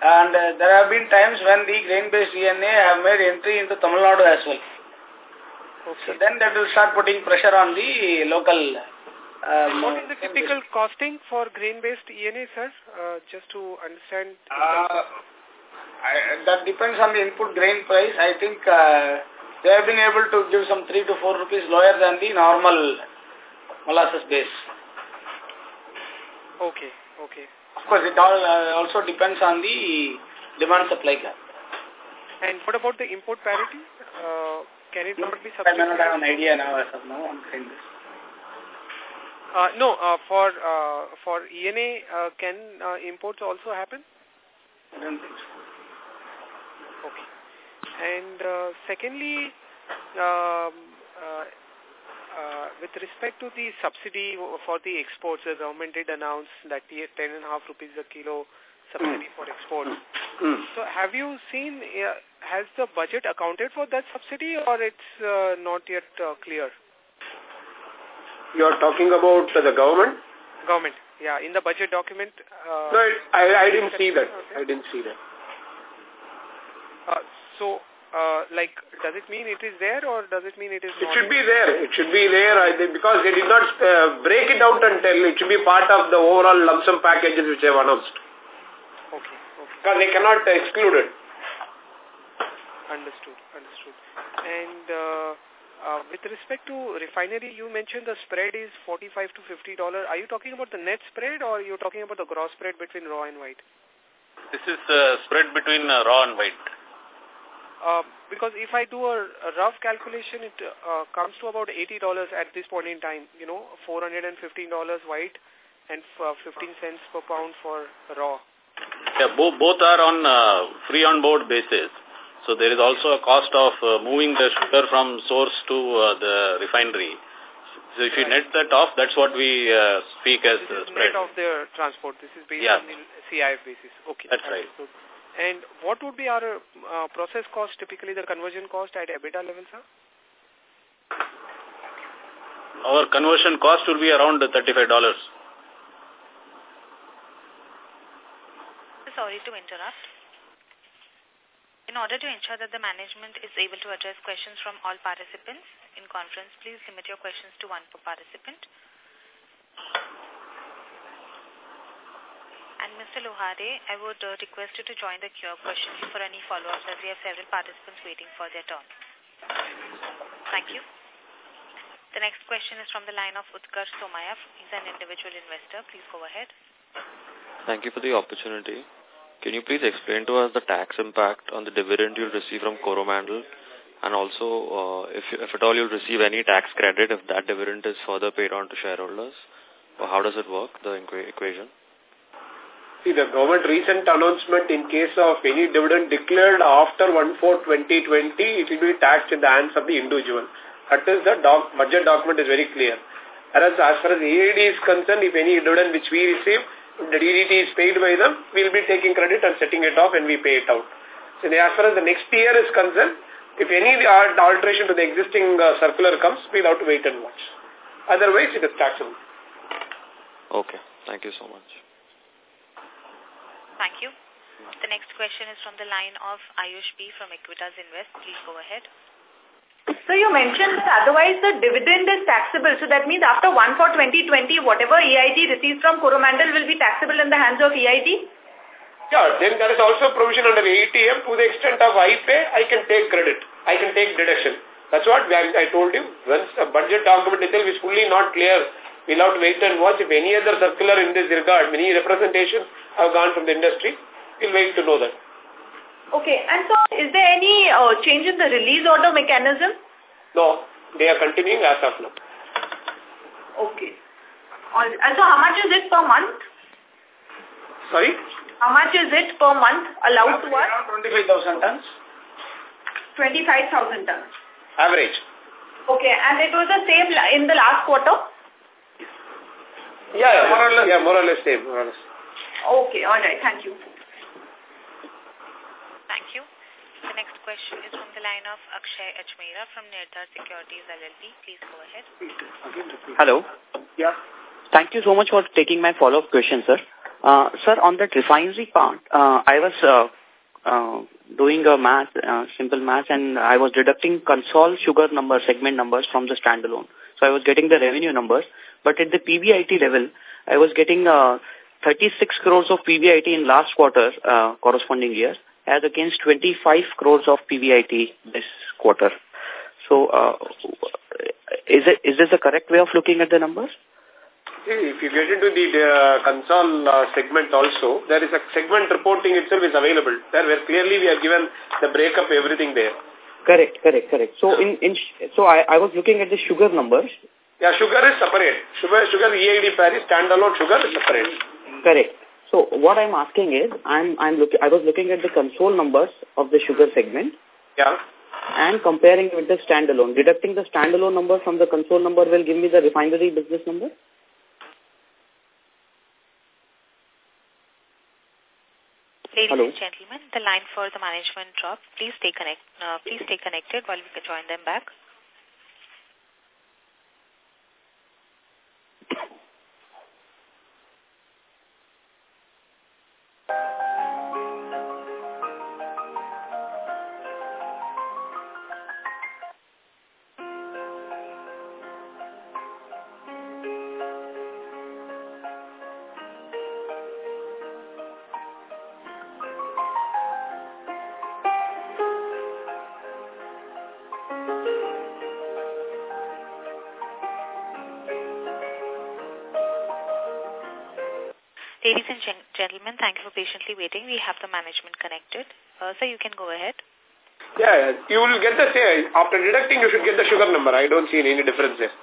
And uh, there have been times when the grain-based ENA have made entry into Tamil Nadu as well. Okay. So then that will start putting pressure on the local... Um, what is the typical costing for grain-based ENA, sir? Uh, just to understand. Uh, I, that depends on the input grain price. I think uh, they have been able to give some 3 to 4 rupees lower than the normal molasses base. Okay, okay. Of course, it all uh, also depends on the demand-supply gap. And what about the import parity? Uh, can it not be I may not have an idea now as of now. I'm saying this. Uh, no, uh, for uh, for ENA, uh, can uh, imports also happen? I don't think so. Okay. And uh, secondly, um, uh, uh, with respect to the subsidy for the exports, the government did announce that the 10 and a half rupees a kilo subsidy mm. for exports. Mm. So have you seen, uh, has the budget accounted for that subsidy or it's uh, not yet uh, clear? You are talking about the government? Government, yeah. In the budget document. Uh, no, I, I didn't see that. I didn't see that. Uh, so, uh, like, does it mean it is there or does it mean it is It not? should be there. It should be there I think, because they did not uh, break it out and tell. It should be part of the overall lump sum packages which they have announced. Okay, okay. Because they cannot uh, exclude it. Understood, understood. And uh, uh, with respect to refinery, you mentioned the spread is 45 to $50. Are you talking about the net spread or you're talking about the gross spread between raw and white? This is the spread between uh, raw and white. Uh, because if I do a, a rough calculation, it uh, comes to about $80 at this point in time. You know, $415 white and uh, 15 cents per pound for raw. Yeah, bo both are on uh, free on board basis. So there is also a cost of uh, moving the sugar from source to uh, the refinery. So if you net that off, that's what we uh, speak as this uh, spread. net of the transport. This is based Yeah. on the CIF basis. Okay. That's right. understood. And what would be our uh, process cost, typically the conversion cost at EBITDA level, sir? Our conversion cost will be around $35. Sorry to interrupt. In order to ensure that the management is able to address questions from all participants in conference, please limit your questions to one per participant. And Mr. Lohade, I would uh, request you to join the queue of questions for any follow-ups as we have several participants waiting for their turn. Thank you. The next question is from the line of Utkarsh Somaya. He's an individual investor. Please go ahead. Thank you for the opportunity. Can you please explain to us the tax impact on the dividend you'll receive from Coromandel and also uh, if, you, if at all you'll receive any tax credit if that dividend is further paid on to shareholders? Or how does it work, the equation? See, the government recent announcement in case of any dividend declared after 1-4-2020, it will be taxed in the hands of the individual. That is the doc budget document is very clear. Whereas as far as EID is concerned, if any dividend which we receive, the DDT is paid by them, we will be taking credit and setting it off and we pay it out. So as far as the next year is concerned, if any alteration to the existing uh, circular comes, we'll have to wait and watch. Otherwise, it is taxable. Okay. Thank you so much. Thank you. The next question is from the line of Ayush B from Equitas Invest. Please go ahead. So you mentioned that otherwise the dividend is taxable. So that means after 1 for 2020, whatever EID receives from Coromandel will be taxable in the hands of EID? Yeah, then there is also provision under ATM to the extent of I pay, I can take credit. I can take deduction. That's what I told you. Once the budget document itself is fully not clear, we'll have to wait and watch. If any other circular in this regard, many representations have gone from the industry. We'll wait to know that. Okay. And so is there any uh, change in the release order mechanism? No. They are continuing as of now. Okay. And so how much is it per month? Sorry? How much is it per month allowed to us? Around 25,000 tons. 25,000 tons. Average. Okay. And it was the same in the last quarter? Yeah, yeah, more or less. Yeah, more or less same. More or less. Okay, all right. Thank you. Thank you. The next question is from the line of Akshay Ajmera from Nirdhar Securities LLP. Please go ahead. Hello. Yeah. Thank you so much for taking my follow-up question, sir. Uh, sir, on that refinery part, uh, I was uh, uh, doing a math, uh, simple math, and I was deducting console sugar number, segment numbers from the standalone. So I was getting the revenue numbers, but at the PBIT level, I was getting uh, 36 crores of PBIT in last quarter, uh, corresponding year, as against 25 crores of PBIT this quarter. So, uh, is it is this the correct way of looking at the numbers? If you get into the uh, console uh, segment also, there is a segment reporting itself is available. There where clearly we have given the breakup, everything there. Correct, correct, correct. So in, in so I, I was looking at the sugar numbers. Yeah, sugar is separate. Sugar, sugar EID Parry's standalone sugar is separate. Correct. So what I'm asking is, I'm I'm looking. I was looking at the console numbers of the sugar segment. Yeah. And comparing with the standalone. Deducting the standalone number from the console number will give me the refinery business number. Ladies Hello. and gentlemen, the line for the management dropped. Please stay connect. Uh, please stay connected while we join them back. Gentlemen, thank you for patiently waiting. We have the management connected. Uh, so you can go ahead. Yeah, you will get the same. After deducting, you should get the sugar number. I don't see any difference there.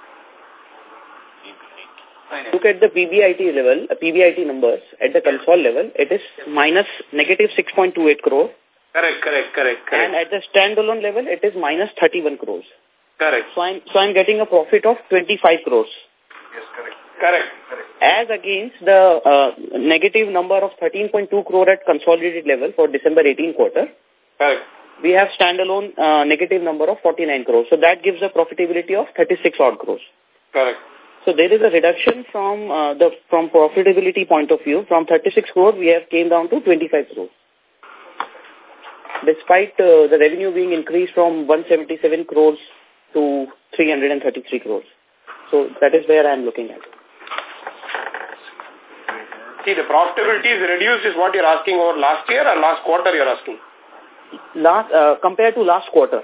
Look at the PBIT level, uh, PBIT numbers at the console level. It is minus negative 6.28 crore. Correct, correct, correct, correct. And at the standalone level, it is minus 31 crores. Correct. So I'm, so I'm getting a profit of 25 crores. Yes, correct. Correct. As against the uh, negative number of 13.2 crore at consolidated level for December 18 quarter. Correct. We have standalone uh, negative number of 49 crores. So that gives a profitability of 36 odd crores. Correct. So there is a reduction from uh, the from profitability point of view. From 36 crore, we have came down to 25 crores. Despite uh, the revenue being increased from 177 crores to 333 crores. So that is where I am looking at. See, the profitability is reduced is what you're asking over last year or last quarter you're asking? Last, uh, compared to last quarter.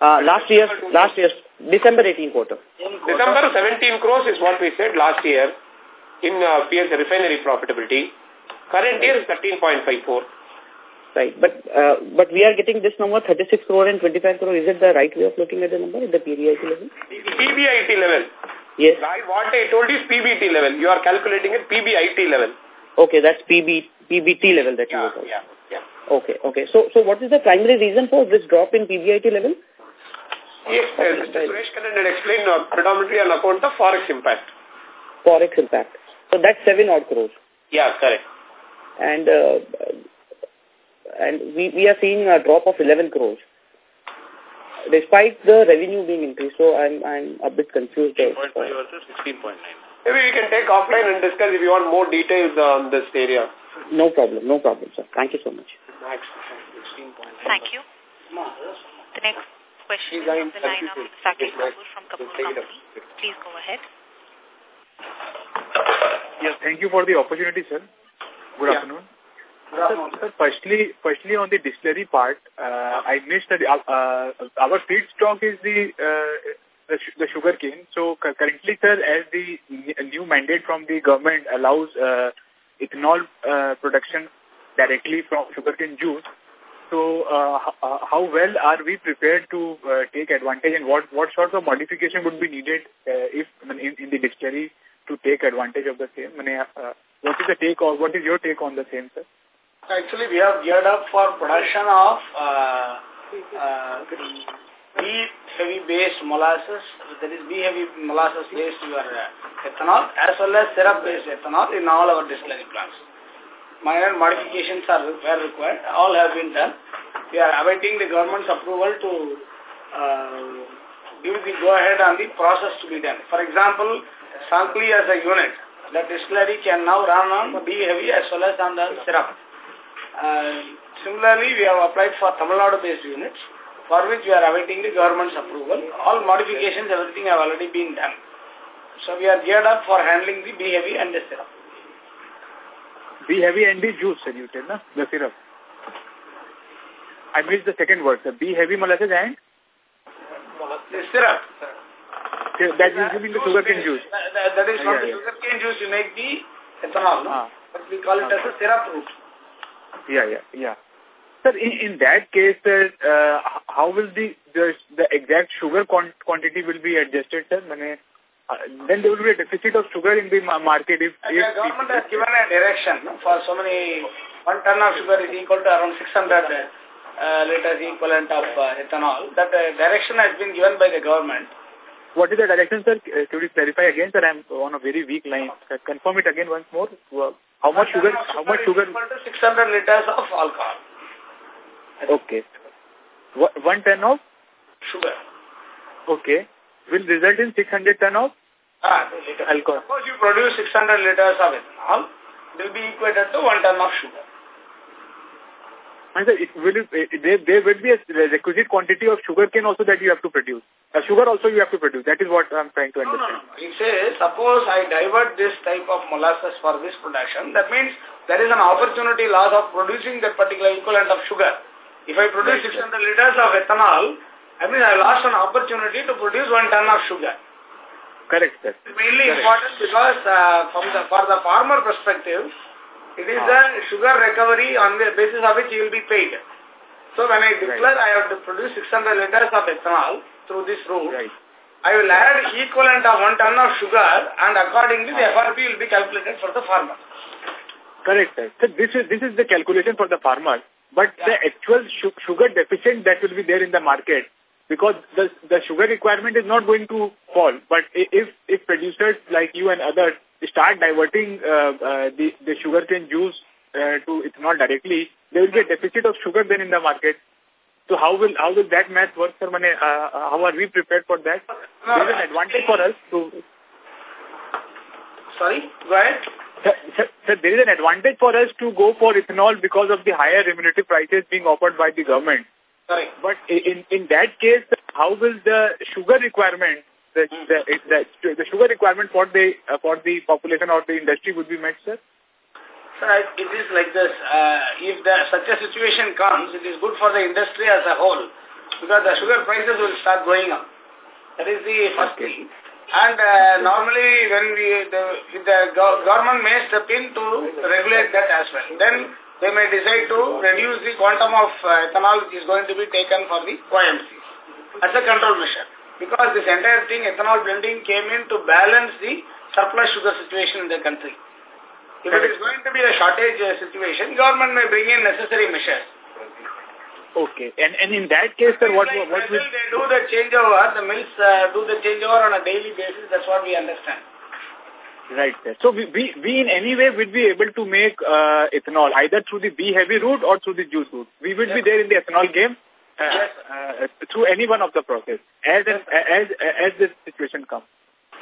Uh, last year, last year, December 18 quarter. December 17 crores is what we said last year in uh, PS refinery profitability. Current year is 13.54. Right. But uh, but we are getting this number 36 crore and 25 crore. Is it the right way of looking at the number at the PBIT level? PBIT level. Yes. I, what I told you is PBT level. You are calculating it PBIT level. Okay, that's PB, PBT level that yeah, you were talking. Yeah, yeah. Okay, okay. So, so what is the primary reason for this drop in PBIT level? Yes, uh, Mr. Suresh Kannan had explained uh, predominantly on account of forex impact. Forex impact. So that's 7 odd crores. Yeah, correct. And uh, and we, we are seeing a drop of 11 crores despite the revenue being increased. So I'm I'm a bit confused. there. 16.5 versus 16.9. Maybe we can take offline and discuss if you want more details on this area. No problem, no problem, sir. Thank you so much. Max. Thank you. The next question is from the line of Saket Kapoor from Kapoor Company. Please go ahead. Yes, thank you for the opportunity, sir. Good Yeah. afternoon. Sir, sir, firstly, firstly on the distillery part, uh, I missed that uh, uh, our feedstock is the uh, the, the sugar cane. So currently, sir, as the new mandate from the government allows uh, ethanol uh, production directly from sugarcane juice, so uh, uh, how well are we prepared to uh, take advantage and what, what sorts of modification would be needed uh, if in, in the distillery to take advantage of the same? Uh, what is the take or what is your take on the same, sir? Actually, we have geared up for production of uh, uh, B heavy based molasses, that is B heavy molasses based your uh, ethanol as well as syrup based ethanol in all our distillery plants. Minor modifications are were required, all have been done. We are awaiting the government's approval to uh, give the go ahead on the process to be done. For example, Sankili as a unit, the distillery can now run on B heavy as well as on the syrup. Uh, similarly, we have applied for Tamil Nadu-based units, for which we are awaiting the government's approval. All modifications, everything have already been done. So we are geared up for handling the B heavy and the syrup. B heavy and the juice, sir, you said, no? The syrup. I missed the second word, sir. B heavy molasses and? The syrup. So that is using the sugarcane juice. That, is from Yeah, the yeah. sugarcane juice you make the ethanol, no? Ah. But we call it as a syrup route. Yeah, yeah, yeah. Sir, in, in that case, sir, uh, how will the, the the exact sugar quantity will be adjusted, sir? Uh, then there will be a deficit of sugar in the market if, if the government has given a direction no, for so many, one ton of sugar is equal to around 600 uh, liters equivalent of uh, ethanol. That uh, direction has been given by the government. what is the direction, sir? Uh, could you clarify again, sir? I'm on a very weak line. Sir, confirm it again once more. Uh, How much One sugar? How much sugar? Equal to 600 liters of alcohol. Okay. One ton of Sugar. okay will result in 600 ton of Ah, liter. alcohol. Suppose you produce 600 liters of ethanol, it will be equated to one ton of sugar. And sir, it will it, there there will be a requisite quantity of sugar cane also that you have to produce. Uh, sugar also you have to produce. That is what I'm trying to No, no, understand. no. It says, suppose I divert this type of molasses for this production, that means there is an opportunity loss of producing that particular equivalent of sugar. If I produce 600 liters of ethanol, I mean I lost an opportunity to produce one ton of sugar. Correct, sir. It's mainly Correct. important because uh, from the, for the farmer perspective, it is the sugar recovery on the basis of which he will be paid. So when I declare I have to produce 600 liters of ethanol through this route, Right. I will add equivalent of one ton of sugar and accordingly the FRP will be calculated for the farmer. Correct, sir. So this is this is the calculation for the farmer, but the actual su sugar deficit that will be there in the market because the the sugar requirement is not going to fall. But if if producers like you and others start diverting uh, uh, the the sugarcane juice uh, to ethanol directly, there will be a deficit of sugar then in the market. So how will how will that math work, sir? Mane, uh, how are we prepared for that? there is an advantage for us to Sorry, go ahead. Sir, there is an advantage for us to go for ethanol because of the higher remunerative prices being offered by the government. Correct. But in in that case, how will the sugar requirement, the the the, the sugar requirement for the uh, for the population or the industry would be met, sir? Sir, it is like this. Uh, if the, such a situation comes, it is good for the industry as a whole because the sugar prices will start going up. That is the first thing. And uh, normally when we, the, the government may step in to regulate that as well. Then they may decide to reduce the quantum of uh, ethanol which is going to be taken for the OMC as a control measure. Because this entire thing, ethanol blending, came in to balance the surplus sugar situation in the country. If it is going to be a shortage uh, situation, government may bring in necessary measures. Okay. And and in that case, sir, what like what will they do the changeover, the mills uh, do the changeover on a daily basis. That's what we understand. Right, sir. So we, we, we in any way will be able to make uh, ethanol either through the B-heavy route or through the juice route. We will yes. be there in the ethanol game uh, yes. uh, through any one of the process as, yes. as, as, as this situation comes.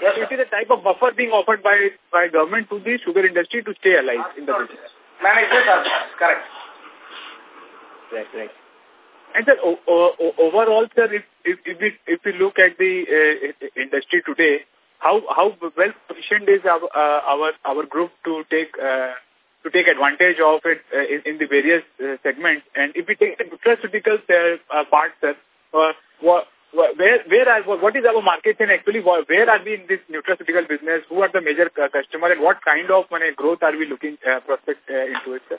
Yes, so it is a type of buffer being offered by, by government to the sugar industry to stay alive Absolutely. in the business. Manage correct. Right, right. And sir, overall, sir, if, if, if, we, if we look at the uh, industry today, how how well positioned is our uh, our our group to take uh, to take advantage of it uh, in, in the various uh, segments? And if we take the nutraceuticals uh, part, sir, uh, what, where where are what is our market and actually where are we in this nutraceutical business? Who are the major uh, customer and what kind of money growth are we looking uh, prospect uh, into it, sir?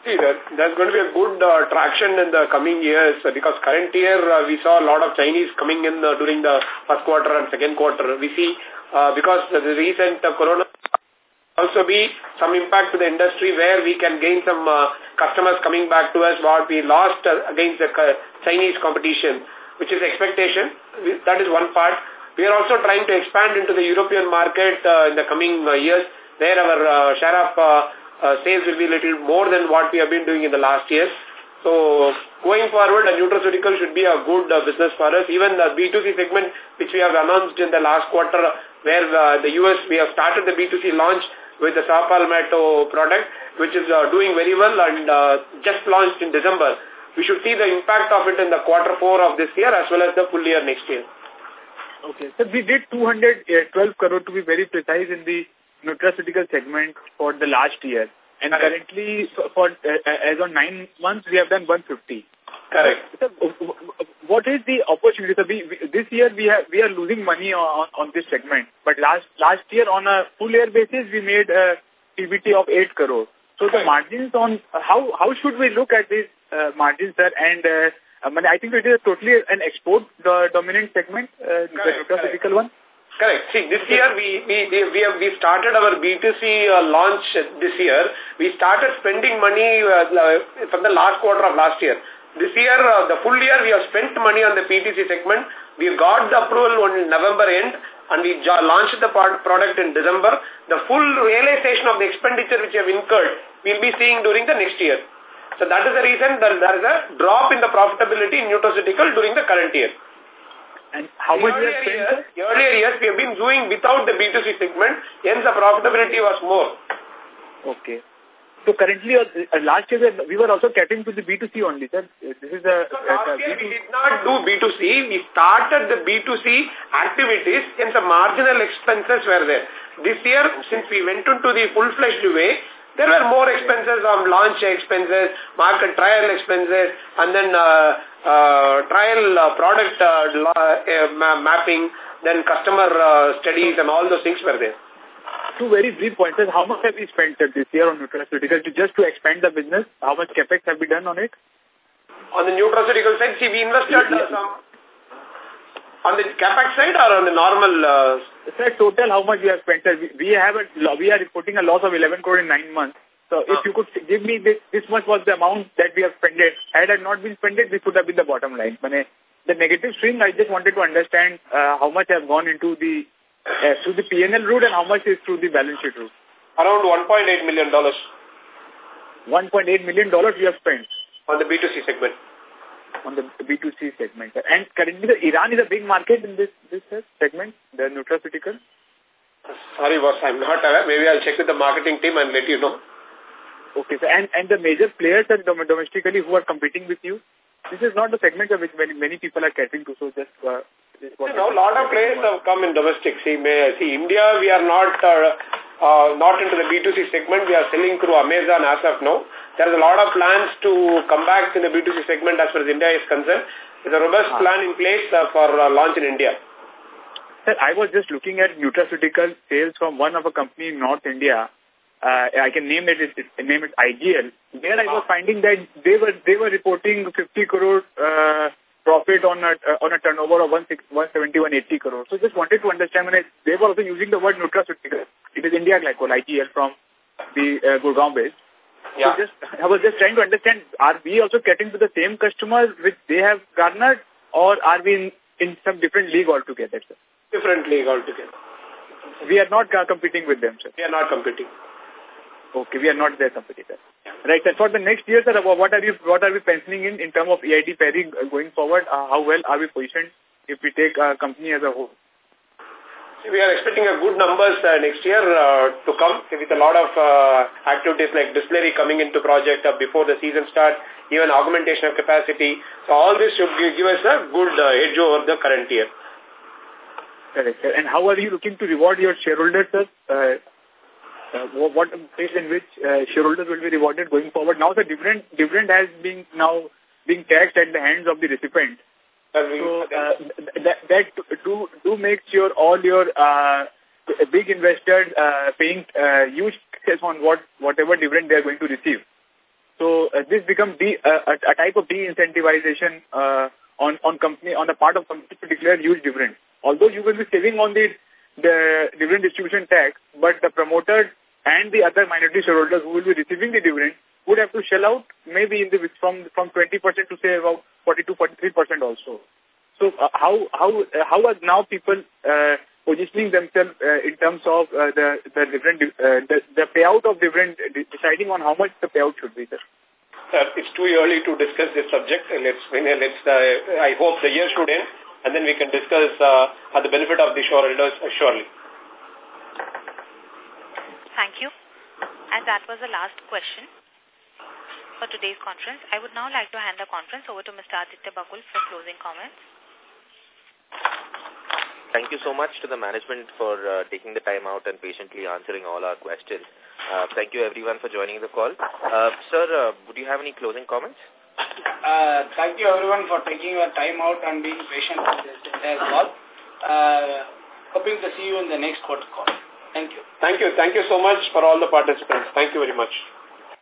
See, there, there's going to be a good uh, traction in the coming years uh, because current year uh, we saw a lot of Chinese coming in uh, during the first quarter and second quarter. We see uh, because the recent uh, corona also be some impact to the industry where we can gain some uh, customers coming back to us what we lost uh, against the uh, Chinese competition, which is expectation. That is one part. We are also trying to expand into the European market uh, in the coming uh, years. There our uh, share of uh, uh, sales will be a little more than what we have been doing in the last years. So going forward, a nutraceutical should be a good uh, business for us. Even the B2C segment, which we have announced in the last quarter, where uh, the US, we have started the B2C launch with the saw palmetto product, which is uh, doing very well and uh, just launched in December. We should see the impact of it in the quarter four of this year as well as the full year next year. Okay. So we did 212 crore to be very precise in the nutraceutical segment for the last year. And Correct. currently, for uh, as on nine months, we have done 150. Correct. So, what is the opportunity? So we, we, this year we have we are losing money on, on this segment, but last last year on a full year basis we made a PBT of eight crore. So the margins on how how should we look at these uh, margins, sir? And uh, I, mean, I think it is totally an export the dominant segment, uh, the nutraceutical one. Correct. See, this year we we we have we started our B2C uh, launch this year. We started spending money uh, from the last quarter of last year. This year, uh, the full year, we have spent money on the B2C segment. We got the approval on November end and we launched the product in December. The full realization of the expenditure which we have incurred, we'll be seeing during the next year. So that is the reason that there is a drop in the profitability in nutraceutical during the current year. And how much earlier years, earlier years, we have been doing without the B2C segment, hence the profitability was more. Okay. So currently, uh, uh last year we were also catering to the B2C only, sir. This is a... So last year we did not do B2C. We started the B2C activities and the marginal expenses were there. This year, since we went into the full-fledged way, there were more expenses on launch expenses, market trial expenses, and then uh, uh, trial uh, product uh, uh mapping, then customer uh, studies and all those things were there. Two very brief pointers. How much have we spent this year on nutraceutical to just to expand the business? How much capex have we done on it? On the nutraceutical side, see, we invested some on the capex side or on the normal? Sir, total how much we have spent? We, we have a, we are reporting a loss of 11 crore in nine months. So if you could give me this, this much was the amount that we have spent. Had it not been spent, this would have been the bottom line. The negative swing, I just wanted to understand uh, how much have gone into the uh, through the PNL route and how much is through the balance sheet route. Around $1.8 million. $1.8 million we have spent. On the B2C segment. On the B2C segment. And currently the Iran is a big market in this, this segment, the nutraceutical. Sorry boss, I'm not aware. Maybe I'll check with the marketing team and let you know. Okay, so and, and the major players are domestically who are competing with you? This is not the segment which many, many people are catering to, so just... Uh, you know, a lot of players have come in domestic. See, may, see India, we are not uh, uh, not into the B2C segment. We are selling through Amazon as of now. There is a lot of plans to come back in the B2C segment as far as India is concerned. There's a robust ah. plan in place uh, for uh, launch in India. Sir, I was just looking at nutraceutical sales from one of a company in North India. Uh, I can name it, it, name it IGL. There I was finding that they were they were reporting 50 crore uh, profit on a uh, on a turnover of 170 180 crore. So just wanted to understand when I, they were also using the word nutraceutical. It is India Glycol IGL from the uh, Gurgaon base. Yeah. So just I was just trying to understand: Are we also getting to the same customers which they have garnered, or are we in, in some different league altogether, sir? different league altogether. We are not uh, competing with them, sir. We are not competing. Okay, we are not their competitor. Right, and for the next year, sir, what are you what are we penciling in in terms of EID Parry going forward? Uh, how well are we positioned if we take our company as a whole? We are expecting a good numbers uh, next year uh, to come with a lot of uh, activities like distillery coming into project uh, before the season start, even augmentation of capacity. So all this should give us a good uh, edge over the current year. Correct. And how are you looking to reward your shareholders, sir? Uh, uh, what ways in which uh, shareholders will be rewarded going forward? Now the dividend dividend has been now being taxed at the hands of the recipient. So uh, that that do do make sure all your uh, big investors uh, paying uh, huge taxes on what whatever dividend they are going to receive. So uh, this becomes de uh, a, a type of de-incentivization uh, on on company on the part of company to declare huge dividend although you will be saving on the, the dividend distribution tax, but the promoters and the other minority shareholders who will be receiving the dividend would have to shell out maybe in the from from 20% to say about 42 43% also. So uh, how how uh, how are now people uh, positioning themselves uh, in terms of uh, the the dividend uh, the, the payout of dividend deciding on how much the payout should be, sir? Sir, it's too early to discuss this subject. Let's let's. Uh, I hope the year should end and then we can discuss uh, at the benefit of the shareholders uh, surely. Thank you. And that was the last question for today's conference. I would now like to hand the conference over to Mr. Aditya Bakul for closing comments. Thank you so much to the management for uh, taking the time out and patiently answering all our questions. Uh, thank you everyone for joining the call. Uh, sir, uh, would you have any closing comments? Uh, thank you everyone for taking your time out and being patient with this entire call. Uh, hoping to see you in the next quarter call. Thank you. Thank you. Thank you so much for all the participants. Thank you very much.